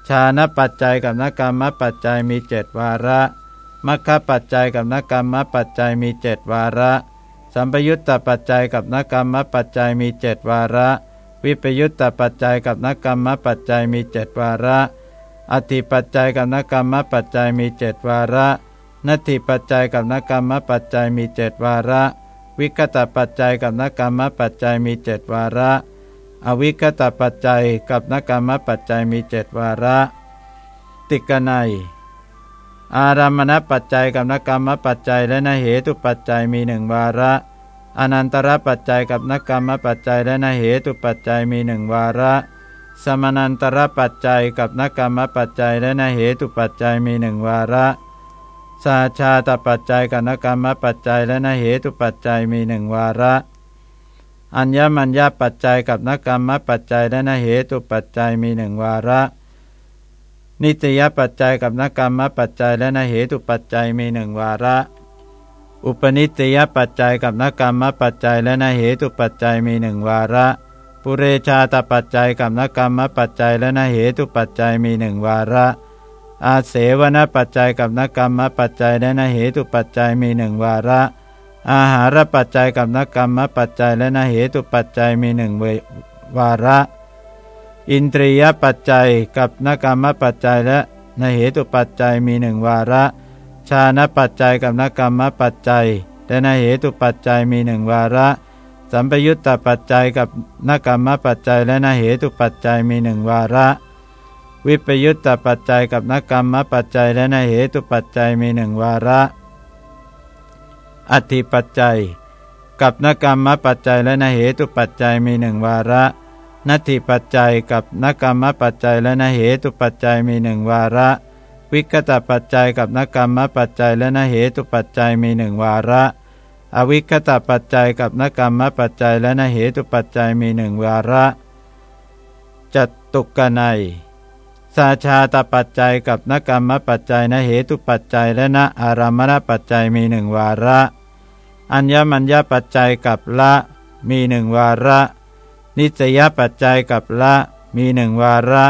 ชาณปัจจัยกับนกรรมปัจจัยมีเจ็ดวาระ มัคคปัจจัยกับนกรรมปัจจัยมีเจ็ดวาระ สัมปยุตตปัจจัยกับนกรรมปัจจัยมีเจ็ดวาระ วิปยุตตปัจจัยกับนกรรมปัจจัยมีเจ็ดวาระอธิปัจจัยกับนกรรมปัจจัยมีเจ็ดวาระนัตถิปัจจัยกับนกรรมปัจจัยมีเจ็ดวาระ วิกตปัจจัยกับนกรรมปัจจัยมีเจ็ดวาระ อวิกตปัจจัยกับนกรรมปัจจัยมีเจ็ดวาระ ติกนัย อารามณปัจจัยกับนกรรมปัจจัยและนเหตุปัจจัยมีหนึ่งวาระ อนันตรปัจจัยกับนกรรมปัจจัยและนเหตุปัจจัยมีหนึ่งวาระ สมานันตรปัจจัยกับนกรรมปัจจัยและนเหตุปัจจัยมีหนึ่งวาระสาชาตปัจจัยกับนกรรมปัจจัยและนเหตุปัจจัยมีหนึ่งวาระ อัญญมัญญปัจจัยกับนกรรมปัจจัยและนเหตุปัจจัยมีหนึ่งวาระ นิตยปัจจัยกับนกรรมปัจจัยและนเหตุปัจจัยมีหนึ่งวาระ อุปนิตยปัจจัยกับนกรรมปัจจัยและนเหตุปัจจัยมีหนึ่งวาระ ปุเรชาตปัจจัยกับนกรรมปัจจัยและนเหตุปัจจัยมีหนึ่งวาระ อาเสวนปัจจัยกับนกรรมปัจจัยและนเหตุปัจจัยมีหนึ่งวาระ อาหารปัจจัยกับนกรรมปัจจัยและนเหตุปัจจัยมีหนึ่งวาระ อินทรียปัจจัยกับนกรรมปัจจัยและนเหตุปัจจัยมีหนึ่งวาระ ชาณปัจจัยกับนกรรมปัจจัยและนเหตุปัจจัยมีหนึ่งวาระ สัมปยุตตปัจจัยกับนกรรมปัจจัยและนเหตุปัจจัยมีหนึ่งวาระ วิปยุตตปัจจัยกับนกรรมปัจจัยและนเหตุปัจจัยมีหนึ่งวาระ อธิปัจจัย กับนกรรมปัจจัยและนเหตุปัจจัยมีหนึ่งวาระ นัตถิปัจจัยกับนกรรมปัจจัยและนเหตุปัจจัยมีหนึ่งวาระ วิกตปัจจัยกับนกรรมปัจจัยและนเหตุปัจจัยมีหนึ่งวาระ อวิคตปัจจัยกับนกรรมปัจจัยและนเหตุปัจจัยมีหนึ่งวาระจัตตุกนัยสาชาตปัจจัยกับนกรรมปัจจัยนเหตุปัจจัยและนอารามณปัจจัยมีหนึ่งวาระ อัญญมัญญปัจจัยกับละมีหนึ่งวาระ นิสยปัจจัยกับละมีหนึ่งวาระ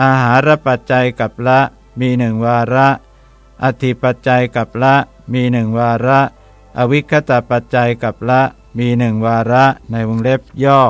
อาหารปัจจัยกับละมีหนึ่งวาระ อธิปัจจัยกับละมีหนึ่งวาระ อวิคตาปัจจัยกับละมีหนึ่งวาระในวงเล็บย่อ